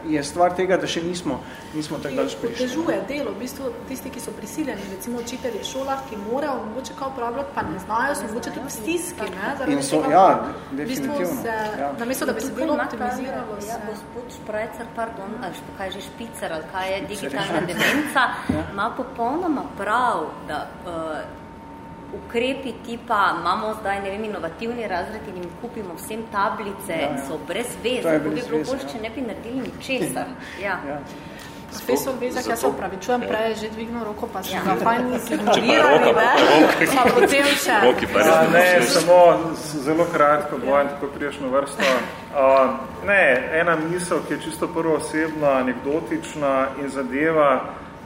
Speaker 4: je stvar tega, da še nismo, nismo tako dalj prišli.
Speaker 1: Težuje delo, v bistvu tisti, ki so prisiljeni, recimo učitelji v šolah, ki morajo mogoče kao uporabljati, pa ne znajo, so mogoče tudi stiski. Ne?
Speaker 4: In so, tega, ja, definitivno.
Speaker 1: Se,
Speaker 4: ja.
Speaker 1: Namesto, da bi se bilo optimiziralo.
Speaker 3: Ja, gospod Šprajcer, pardon, ali kaj že špicer, ali kaj je digitalna demenca, ja. ima popolnoma prav, da uh, ukrepi tipa, imamo zdaj, ne vem, inovativni razred in jim kupimo vsem tablice, ja, ja. so brez veze, ko bi bilo bolj, če ne bi naredili ničesar. Ja. Ja.
Speaker 1: Profesor Bezak, jaz se upravičujem, prej je že dvignil roko, pa še ja. ga fajn ignorirali, ne? Pa potem še.
Speaker 5: Ja, ne, samo zelo kratko, bojem, tako priješno vrsto. Uh, ne, ena misel, ki je čisto prvo osebna, anekdotična in zadeva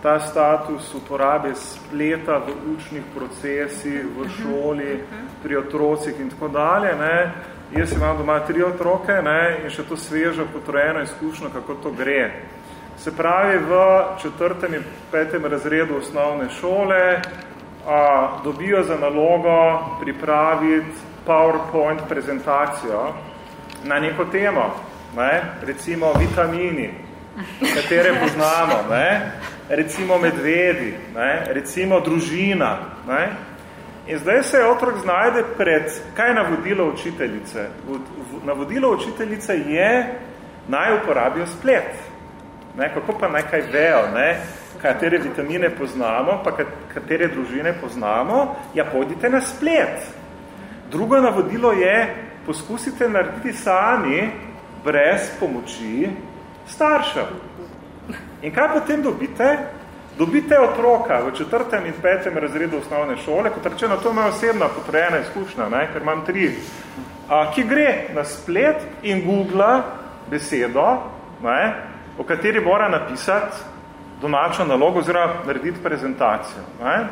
Speaker 5: ta status uporabe spleta v učnih procesih, v mhm. šoli, mhm. pri otrocih in tako dalje. Ne. Jaz imam doma tri otroke ne, in še to svežo, potrojeno izkušnjo, kako to gre. Se pravi, v četrtem in petem razredu osnovne šole a, dobijo za nalogo pripraviti PowerPoint prezentacijo na neko temo, ne, recimo vitamini, katere poznamo, ne, recimo medvedi, ne, recimo družina. Ne. In zdaj se otrok znajde pred, kaj je navodilo učiteljice? Navodilo učiteljice je, naj uporabijo splet. Ne, kako pa naj kaj vejo, ne, katere vitamine poznamo, pa katere družine poznamo, ja, pojdite na splet. Drugo navodilo je, poskusite narediti sami, brez pomoči staršev. In kaj potem dobite? Dobite otroka v četrtem in petem razredu osnovne šole, kot rečeno, to je osebna potrejena izkušnja, ne, ker imam tri, a, ki gre na splet in googla besedo, ne, o kateri mora napisati domačo nalogo oziroma narediti prezentacijo. Ne,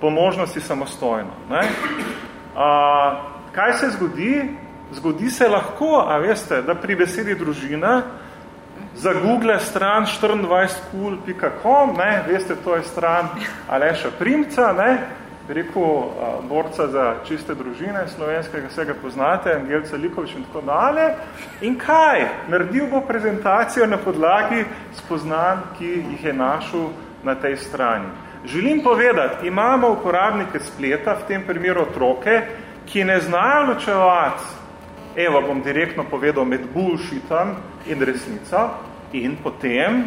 Speaker 5: po možnosti samostojno. Ne. A, kaj se zgodi? Zgodi se lahko, a veste, da pri besedi družina za Google stran 24cool.com, ne, veste, to je stran Aleša Primca, ne, rekel borca za čiste družine slovenskega, vsega poznate, Angelca Likovič in tako dalje. In kaj? Naredil bo prezentacijo na podlagi spoznan, ki jih je našel na tej strani. Želim povedati, imamo uporabnike spleta, v tem primeru otroke, ki ne znajo ločevati evo bom direktno povedal med bullshitom in resnico in potem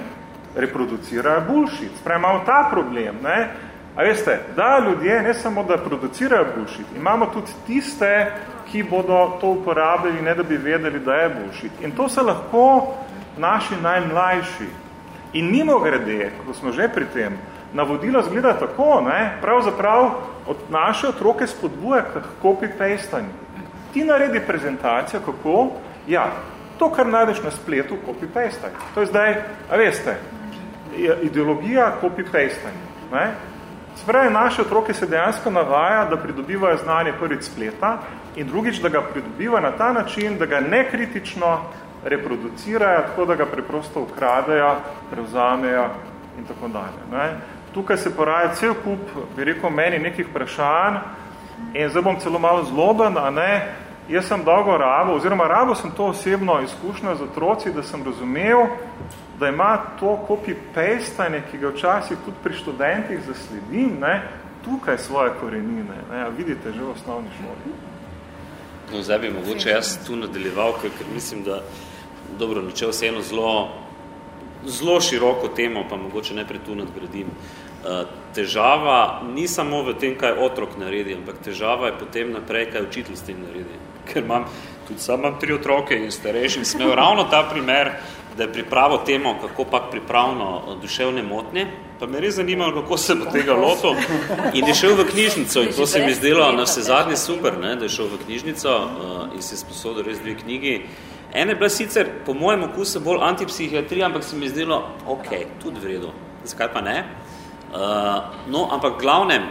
Speaker 5: reproducirajo bullshit. Spravi, imamo ta problem, ne? A veste, da ljudje ne samo, da producirajo bullshit, imamo tudi tiste, ki bodo to uporabljali, ne da bi vedeli, da je bullshit. In to se lahko naši najmlajši. In mimo grede, ko smo že pri tem, navodilo zgleda tako, ne, pravzaprav od naše otroke spodbuje k copy-pastanju ti naredi prezentacijo, kako, ja, to, kar najdeš na spletu, copy-pastaj. To je zdaj, a veste, ideologija copy-pastanja. Ne? Spravi, naše otroke se dejansko navaja, da pridobivajo znanje prvič spleta in drugič, da ga pridobivajo na ta način, da ga nekritično reproducirajo, tako da ga preprosto ukradejo, prevzamejo in tako dalje. Ne? Tukaj se poraja cel kup, bi rekel, meni nekih vprašanj, In zdaj bom celo malo zloben, a ne, jaz sem dolgo rabo, oziroma rabo sem to osebno izkušnjo z otroci, da sem razumel, da ima to copy-pastanje, ki ga včasih tudi pri študentih zasledim, ne, tukaj svoje korenine. Ne, vidite, že v osnovni šoli.
Speaker 2: No, zdaj bi mogoče jaz tu nadaljeval, ker, mislim, da dobro, načel se eno zelo, zelo široko temo, pa mogoče najprej tu nadgradim. Uh, težava ni samo v tem, kaj otrok naredi, ampak težava je potem naprej, kaj učitelj s tem naredi. Ker imam, tudi sam imam tri otroke in starejši, in sem imel ravno ta primer, da je pripravo temo, kako pak pripravno eh, duševne motnje, pa me res zanimalo, kako se bo tega loto. In je šel v knjižnico in to se mi zdelo na vse zadnje super, ne, da je šel v knjižnico uh, in se sposodil res dve knjigi. Ene je bila sicer po mojem okusu bolj antipsihiatrija, ampak se mi zdelo, ok, tudi v redu, zakaj pa ne. Uh, no, ampak glavnem,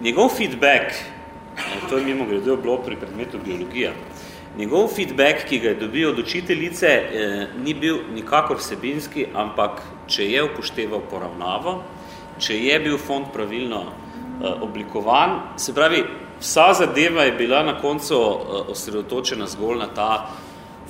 Speaker 2: njegov feedback, to je mimo gledal bilo pri predmetu biologija, Njegov feedback, ki ga je dobil od učiteljice, eh, ni bil nikakor vsebinski, ampak če je upošteval poravnavo, če je bil fond pravilno eh, oblikovan, se pravi, vsa zadeva je bila na koncu eh, osredotočena zgolj na ta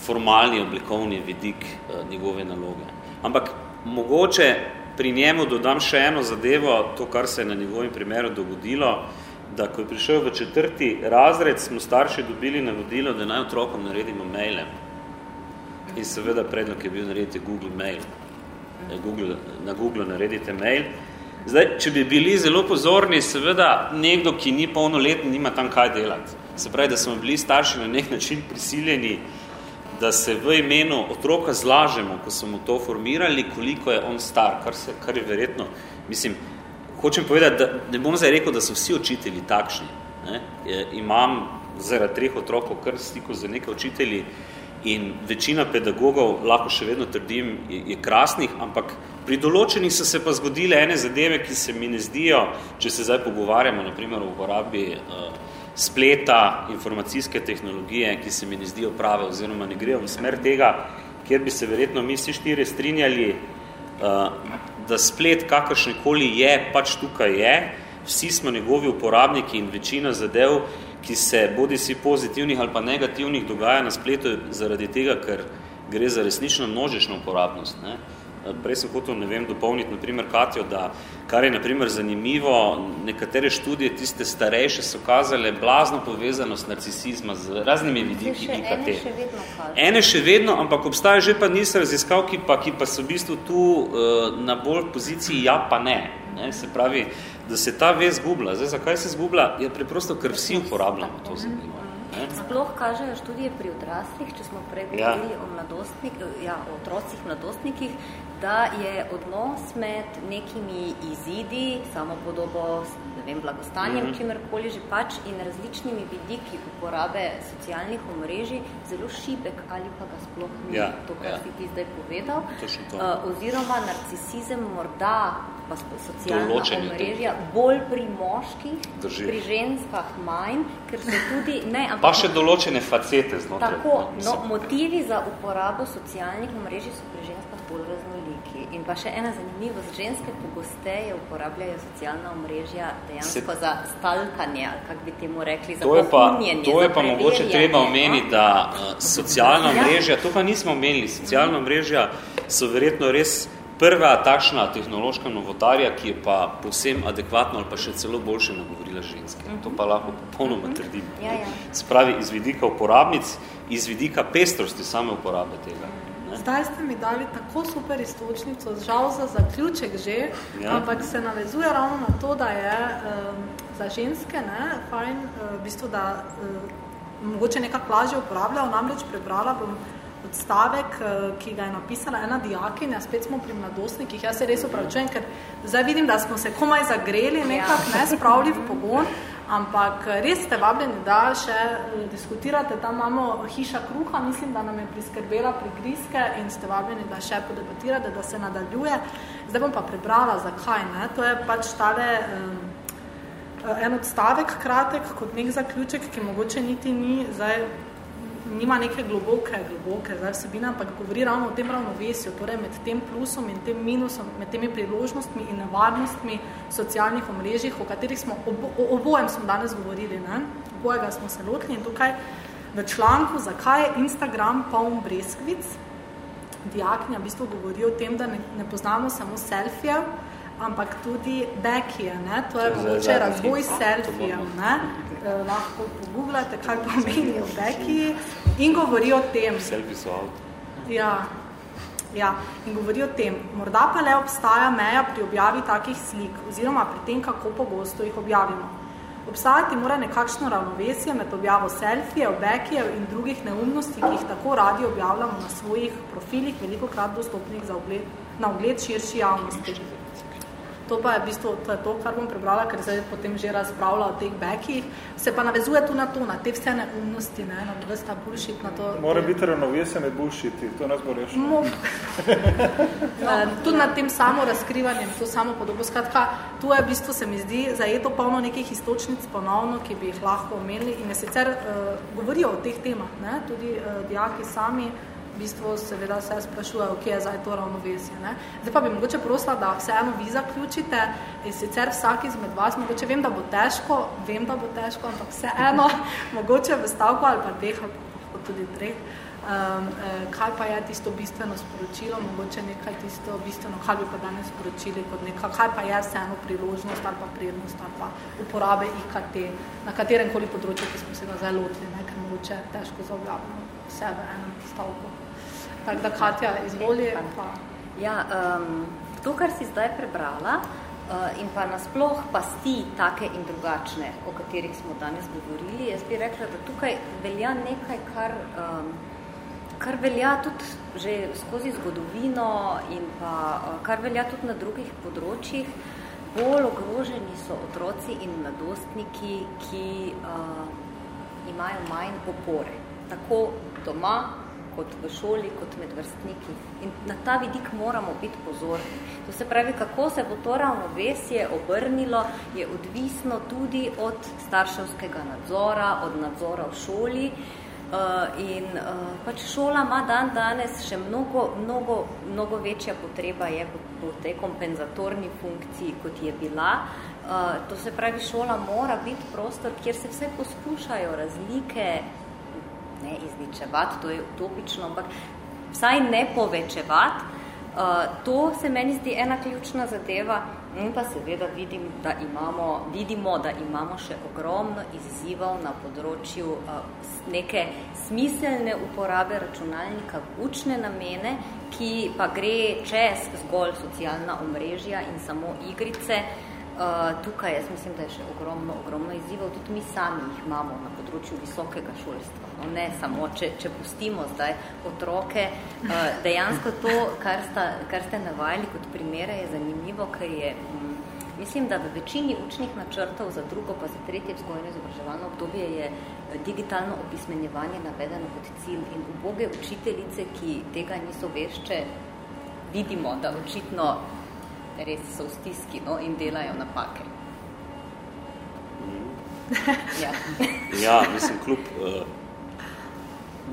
Speaker 2: formalni oblikovni vidik eh, njegove naloge. Ampak mogoče pri njemu dodam še eno zadevo, to, kar se je na njegovem primeru dogodilo, da ko je prišel v četrti razred, smo starši dobili navodilo, da naj otrokom naredimo maile. In seveda predlog je bil narediti Google mail. Google, na Google naredite mail. Zdaj, če bi bili zelo pozorni, seveda nekdo, ki ni polnoletni, nima tam kaj delati. Se pravi, da smo bili starši na nek način prisiljeni, da se v imenu otroka zlažemo, ko smo to formirali, koliko je on star, kar, se, kar je verjetno, mislim, hočem povedati, da ne bom zdaj rekel, da so vsi učitelji takšni. Ne? E, imam zaradi treh otrokov kar stiku za nekaj učitelji in večina pedagogov, lahko še vedno trdim, je, je krasnih, ampak pri določenih so se pa zgodile ene zadeve, ki se mi ne zdijo, če se zdaj pogovarjamo, naprimer o uporabi uh, spleta, informacijske tehnologije, ki se mi ne zdijo prave oziroma ne grejo v smer tega, kjer bi se verjetno mi vsi štiri strinjali, uh, da splet kakršnekoli je, pač tukaj je, vsi smo njegovi uporabniki in večina zadev, ki se bodi si pozitivnih ali pa negativnih dogaja na spletu zaradi tega, ker gre za resnično množično uporabnost. Ne? Prej sem hotel, ne vem, dopolniti, naprimer, Katjo, da kar je, naprimer, zanimivo, nekatere študije, tiste starejše, so kazale blazno povezanost narcisizma z raznimi vidiki IKT.
Speaker 3: Ene še vedno kaže.
Speaker 2: Ene še vedno, ampak obstaja že pa niso raziskav, ki pa, ki pa so v bistvu tu uh, na bolj poziciji ja pa ne. ne. Se pravi, da se ta vez zgubla. Zdaj, zakaj se zgubla? Je preprosto, ker vsi uporabljamo to zadevo.
Speaker 3: Sploh kažejo študije pri odraslih, če smo prej govorili ja. o, mladostnik, ja, o otrocih, mladostnikih, da je odnos med nekimi izidi, samopodobo, vem, blagostanjem, mm
Speaker 2: Mhm.
Speaker 3: -hmm. čimerkoli že pač in različnimi vidiki uporabe socialnih omrežij zelo šibek ali pa ga sploh ni,
Speaker 2: Ja,
Speaker 3: to, kar
Speaker 2: ja.
Speaker 3: si ti zdaj povedal. Uh, oziroma narcisizem morda pa socialna
Speaker 2: Določeni
Speaker 3: omrežja bolj pri moških,
Speaker 2: Drži.
Speaker 3: pri ženskah manj, ker so tudi, ne, ampak
Speaker 2: Pa še določene facete znotraj.
Speaker 3: Tako, no,
Speaker 2: Mislim,
Speaker 3: motivi za uporabo socialnih omrežij so pri ženskah bolj raznoliki. In pa še ena zanimivost, ženske pogosteje uporabljajo socialna omrežja dejansko
Speaker 2: Se-
Speaker 3: za stalkanje, ali kak bi temu rekli, za
Speaker 2: To je pa,
Speaker 3: pohunjenje,
Speaker 2: to je
Speaker 3: za
Speaker 2: pa mogoče treba
Speaker 3: no.
Speaker 2: omeniti, da uh, socialna
Speaker 3: Ja.
Speaker 2: mrežja, to pa nismo omenili, socialna mrežja so verjetno res prva takšna tehnološka novotarja, ki je pa povsem adekvatno ali pa še celo boljše nagovorila ženske. To pa lahko popolnoma trdim.
Speaker 3: Ja, ja.
Speaker 2: Se pravi, iz vidika uporabnic, iz vidika pestrosti same uporabe tega.
Speaker 1: Zdaj ste mi dali tako super istočnico, žal za zaključek že,
Speaker 2: Ja.
Speaker 1: ampak se navezuje ravno na to, da je um, za ženske ne, fajn, uh, v bistvu, da uh, mogoče nekako lažje uporabljajo, namreč prebrala bom odstavek, uh, ki ga je napisala ena dijakinja, spet smo pri mladostnikih, jaz se res upravičujem, ker zdaj vidim, da smo se komaj zagreli nekako, ne, spravili v pogon, ampak eh, res ste vabljeni, da še eh, diskutirate, tam imamo hiša kruha, mislim, da nam je priskrbela prigrizke in ste vabljeni, da še podebatirate, da se nadaljuje. Zdaj bom pa prebrala, zakaj. Ne? To je pač tale um, en odstavek kratek, kot nek zaključek, ki mogoče niti ni zdaj nima neke globoke, globoke zdaj vsebine, ampak govori ravno o tem ravnovesju, torej med tem plusom in tem minusom, med temi priložnostmi in nevarnostmi socialnih omrežjih, o katerih smo, obo, o obojem smo danes govorili, ne? obojega smo se lotili in tukaj v članku, zakaj je Instagram poln breskvic, dijaknja v bistvu govori o tem, da ne, ne poznamo samo selfijev, ampak tudi bekije, ne? to je mogoče razvoj selfijev, ne? Eh, lahko pogooglate, kaj pomenijo bekiji in govori o tem.
Speaker 2: Selfie so out.
Speaker 1: Ja, ja, in govori o tem. Morda pa le obstaja meja pri objavi takih slik oziroma pri tem, kako pogosto jih objavimo. Obstajati mora nekakšno ravnovesje med objavo selfijev, bekijev in drugih neumnosti, ki jih tako radi objavljamo na svojih profilih, veliko krat dostopnih za ogled, na ogled širši javnosti. To pa je v bistvu to, je to, kar bom prebrala, ker zdaj potem že razpravlja o teh bekih. Se pa navezuje tu na to, na te vse neumnosti, ne, na vrsta bullshit, na to.
Speaker 5: Mora biti ravnovesje med bullshiti, to nas bo rešilo.
Speaker 1: Mo eh, tudi nad tem samo razkrivanjem, to samo podobo. Skratka, tu je v bistvu se mi zdi zajeto polno nekih istočnic ponovno, ki bi jih lahko omenili in je sicer uh, govorijo o teh temah, ne, tudi uh, dijaki sami, v bistvu seveda se sprašujejo, kje je zdaj to ravnovesje. Ne? Zdaj pa bi mogoče prosila, da vseeno vi zaključite in sicer vsak izmed vas, mogoče vem, da bo težko, vem, da bo težko, ampak vseeno, mogoče v stavku ali pa dveh, ali tudi treh, um, kaj pa je tisto bistveno sporočilo, mogoče nekaj tisto bistveno, kaj bi pa danes sporočili kot nekaj, kaj pa je vseeno priložnost ali pa prednost ali pa uporabe IKT na katerem koli področju, ki smo se ga zdaj lotili, ne? ker mogoče težko zaobljavamo vse v enem stavku. Tako da, Katja, izvoli. Pa.
Speaker 3: Ja, um, to, kar si zdaj prebrala, uh, in pa nasploh pasti take in drugačne, o katerih smo danes govorili, jaz bi rekla, da tukaj velja nekaj, kar, um, kar velja tudi že skozi zgodovino in pa uh, kar velja tudi na drugih področjih. Bolj ogroženi so otroci in mladostniki, ki uh, imajo manj opore. Tako doma, kot v šoli, kot med vrstniki. In na ta vidik moramo biti pozorni. To se pravi, kako se bo to ravnovesje obrnilo, je odvisno tudi od starševskega nadzora, od nadzora v šoli. Uh, in uh, pač šola ima dan danes še mnogo, mnogo, mnogo večja potreba je po, po tej kompenzatorni funkciji, kot je bila. Uh, to se pravi, šola mora biti prostor, kjer se vse poskušajo razlike ne izničevati, to je utopično, ampak vsaj ne povečevati. Uh, to se meni zdi ena ključna zadeva in pa seveda vidim, da imamo, vidimo, da imamo še ogromno izzivov na področju uh, neke smiselne uporabe računalnika v učne namene, ki pa gre čez zgolj socialna omrežja in samo igrice. Uh, tukaj jaz mislim, da je še ogromno, ogromno izzivov, tudi mi sami jih imamo na področju visokega šolstva no ne samo, če, če pustimo zdaj otroke. Eh, dejansko to, kar, sta, kar ste navajali kot primere, je zanimivo, ker je, mm, mislim, da v večini učnih načrtov za drugo pa za tretje vzgojno izobraževalno obdobje je eh, digitalno opismenjevanje navedeno kot cilj in uboge učiteljice, ki tega niso vešče, vidimo, da očitno res so v stiski no, in delajo napake.
Speaker 2: ja. ja, mislim, kljub uh,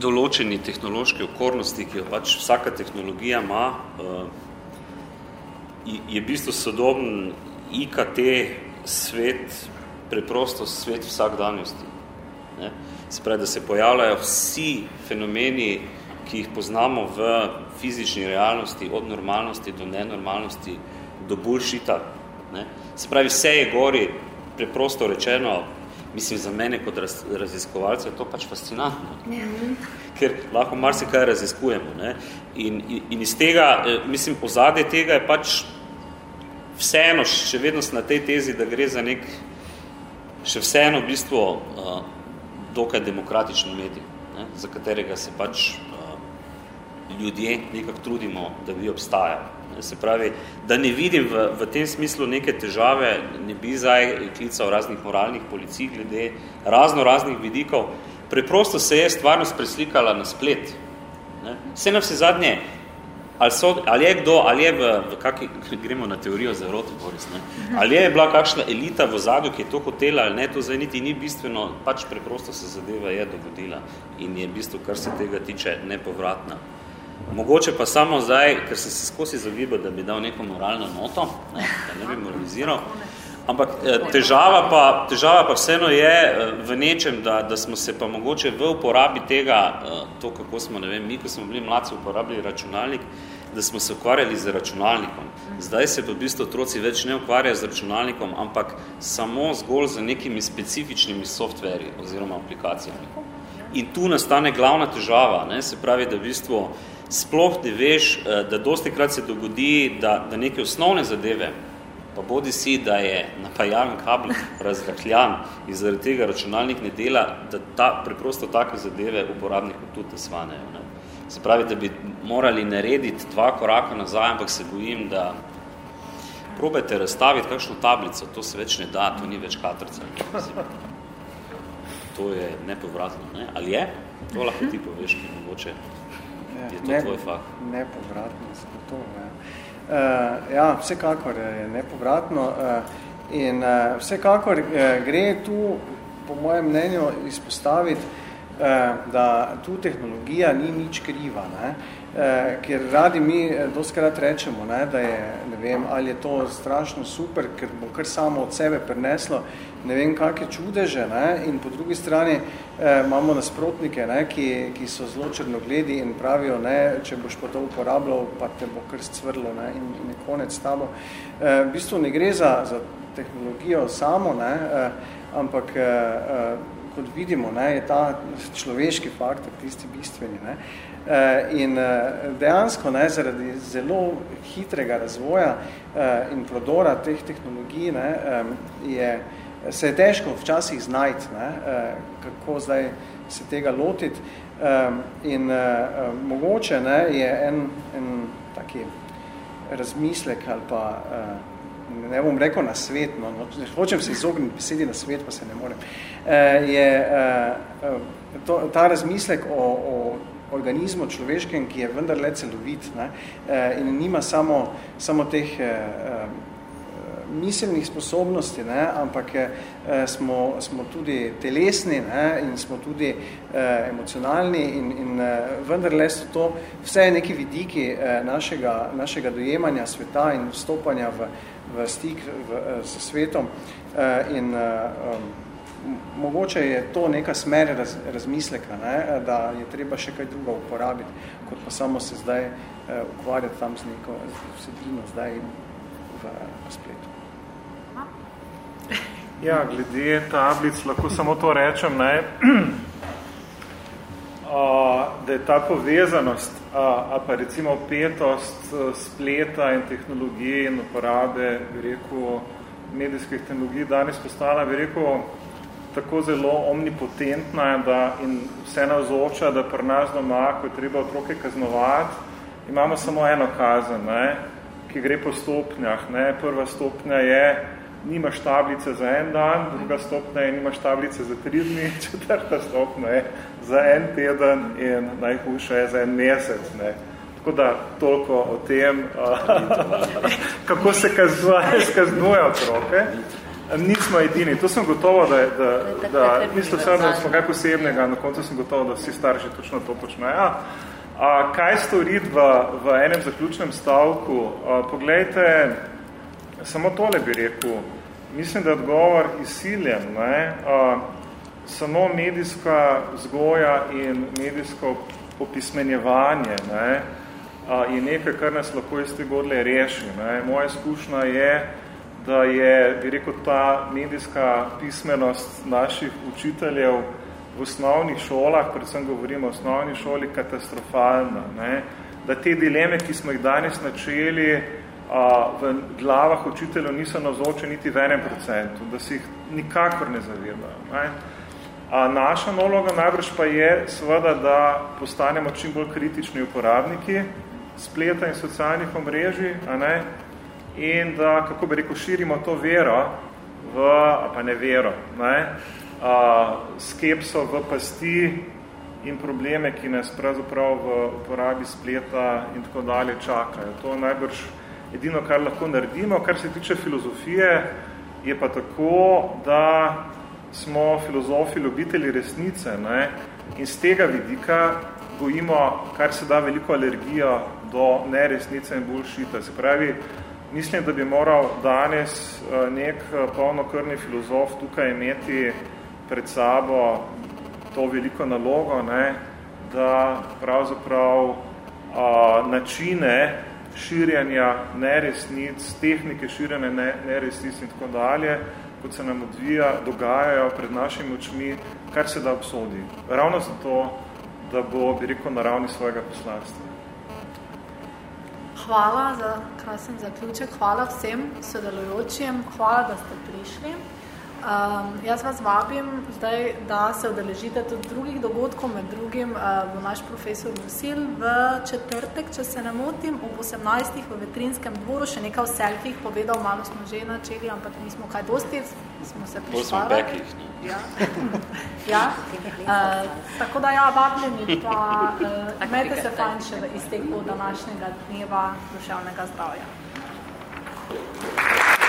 Speaker 2: določeni tehnološki okornosti, ki jo pač vsaka tehnologija ima, uh, je v bistvu sodoben IKT svet, preprosto svet vsakdanjosti. Ne? Se pravi, da se pojavljajo vsi fenomeni, ki jih poznamo v fizični realnosti, od normalnosti do nenormalnosti, do bullshita. Ne? Se pravi, vse je gori, preprosto rečeno, mislim, za mene kot raz, raziskovalce je to pač fascinantno. Mm. Ker lahko marsikaj raziskujemo. Ne? In, in, in iz tega, eh, mislim, ozadje tega je pač vseeno, še vedno na tej tezi, da gre za nek, še vseeno v bistvu uh, dokaj demokratični medij, ne? za katerega se pač uh, ljudje nekako trudimo, da bi obstajali. Se pravi, da ne vidim v, v tem smislu neke težave, ne bi zdaj klical raznih moralnih policij glede razno raznih vidikov. Preprosto se je stvarnost preslikala na splet. Ne? Vse na vse zadnje, ali, so, ali je kdo, ali je v, v kaki, gremo na teorijo za eroto, Boris, ne? ali je bila kakšna elita v zadju, ki je to hotela ali ne, to zdaj niti ni bistveno, pač preprosto se zadeva je dogodila in je bistvo, kar se tega tiče, nepovratna. Mogoče pa samo zdaj, ker sem se skozi zagibal, da bi dal neko moralno noto, ne, da ne bi moraliziral, Ampak eh, težava pa, težava pa vseeno je eh, v nečem, da, da smo se pa mogoče v uporabi tega, eh, to kako smo, ne vem, mi, ko smo bili mladci uporabljali računalnik, da smo se ukvarjali z računalnikom. Zdaj se pa v bistvu otroci več ne ukvarjajo z računalnikom, ampak samo zgolj z nekimi specifičnimi softverji oziroma aplikacijami. In tu nastane glavna težava, ne? se pravi, da v bistvu sploh ne veš, da dosti krat se dogodi, da, da neke osnovne zadeve, pa bodi si, da je napajan kabel razrahljan in zaradi tega računalnik ne dela, da ta, preprosto take zadeve uporabniku tudi ne svanejo. Ne. Se pravi, da bi morali narediti dva koraka nazaj, ampak se bojim, da probajte razstaviti kakšno tablico, to se več ne da, to ni več katrca. To je nepovratno, ne? Ali je? To lahko ti poveš, ki mogoče je to
Speaker 4: ne,
Speaker 2: tvoj fakt.
Speaker 4: Nepovratno, to, ne. Uh, ja, vsekakor je nepovratno uh, in uh, vsekakor uh, gre tu, po mojem mnenju, izpostaviti, uh, da tu tehnologija ni nič kriva. Ne? Uh, ker radi mi doskrat rečemo, ne, da je, ne vem, ali je to strašno super, ker bo kar samo od sebe preneslo ne vem, kakšne čudeže, ne? in po drugi strani eh, imamo nasprotnike, ne? Ki, ki so zelo črnogledi in pravijo, ne, če boš pa to uporabljal, pa te bo kar cvrlo ne? in, in je konec tabo. Eh, v bistvu ne gre za, za tehnologijo samo, ne? Eh, ampak eh, eh, kot vidimo, ne, je ta človeški faktor tisti bistveni. Ne? Eh, in eh, dejansko ne, zaradi zelo hitrega razvoja eh, in prodora teh tehnologij ne, je se je težko včasih znajti, ne, kako zdaj se tega lotiti. In mogoče ne, je en, en taki razmislek ali pa, ne bom rekel na svet, no, no hočem se izogniti besedi na svet, pa se ne morem, je to, ta razmislek o, o organizmu človeškem, ki je vendarle celovit ne, in nima samo, samo teh miselnih sposobnosti, ne, ampak eh, smo, smo tudi telesni ne, in smo tudi eh, emocionalni in, in eh, vendarle so to vse neki vidiki eh, našega, našega dojemanja sveta in vstopanja v, v stik v, eh, s svetom eh, in eh, um, mogoče je to neka smer raz, razmisleka, ne, da je treba še kaj druga uporabiti, kot pa samo se zdaj eh, ukvarjati tam z neko vsebino zdaj v, v spletu.
Speaker 5: Ja, glede tablic lahko samo to rečem, ne, da je ta povezanost, a pa recimo petost spleta in tehnologije in uporabe, bi rekel, medijskih tehnologij danes postala, bi rekel, tako zelo omnipotentna da in vse navzoča, da pri nas doma, ko je treba otroke kaznovati, imamo samo eno kazen, ne, ki gre po stopnjah. Ne. Prva stopnja je, nimaš tablice za en dan, druga stopnja je, nimaš tablice za tri dni, četrta stopnja je za en teden in najhujša je za en mesec. Ne. Tako da toliko o tem, kako se kaznuje otroke. Nismo edini. To sem gotovo, da, da, da mislim, da smo kaj posebnega, na koncu sem gotovo, da vsi starši točno to počnejo. Ja. A, kaj storiti v, v enem zaključnem stavku? A, poglejte, Samo tole bi rekel. Mislim, da je odgovor izsiljen. Ne? A, samo medijska zgoja in medijsko popismenjevanje ne? A, je nekaj, kar nas lahko iz te godle reši. Ne? Moja izkušnja je, da je, bi rekel, ta medijska pismenost naših učiteljev v osnovnih šolah, predvsem govorimo o osnovni šoli, katastrofalna. Ne? Da te dileme, ki smo jih danes načeli, v glavah učiteljev niso navzoče niti v enem procentu, da si jih nikakor ne zavedajo. Ne? A naša naloga najbrž pa je seveda, da postanemo čim bolj kritični uporabniki spleta in socialnih omrežij, a ne? In da, kako bi rekel, širimo to vero v, pa ne vero, ne? A, skepso v pasti in probleme, ki nas pravzaprav v uporabi spleta in tako dalje čakajo. To je najbrž edino, kar lahko naredimo. Kar se tiče filozofije, je pa tako, da smo filozofi ljubitelji resnice ne? in z tega vidika gojimo, kar se da veliko alergijo do neresnice in bullshita. Se pravi, mislim, da bi moral danes eh, nek eh, polnokrni filozof tukaj imeti pred sabo to veliko nalogo, ne, da pravzaprav a, načine širjanja neresnic, tehnike širjanja ne, neresnic in tako dalje, kot se nam odvija, dogajajo pred našimi očmi, kar se da obsodi. Ravno zato, da bo, bi rekel, na ravni svojega poslanstva.
Speaker 1: Hvala za krasen zaključek, hvala vsem sodelujočim, hvala, da ste prišli. Um, jaz vas vabim zdaj, da se odeležite tudi drugih dogodkov, med drugim uh, bo naš profesor Musil v četrtek, če se ne motim, ob 18. v vetrinskem dvoru, še nekaj v selfih povedal, malo smo že načeli, ampak nismo kaj dosti, smo se prišvali. Ja. ja. Uh, tako da ja, vabljeni, pa uh, imejte se fajn še v izteku današnjega dneva duševnega zdravja. Thank you.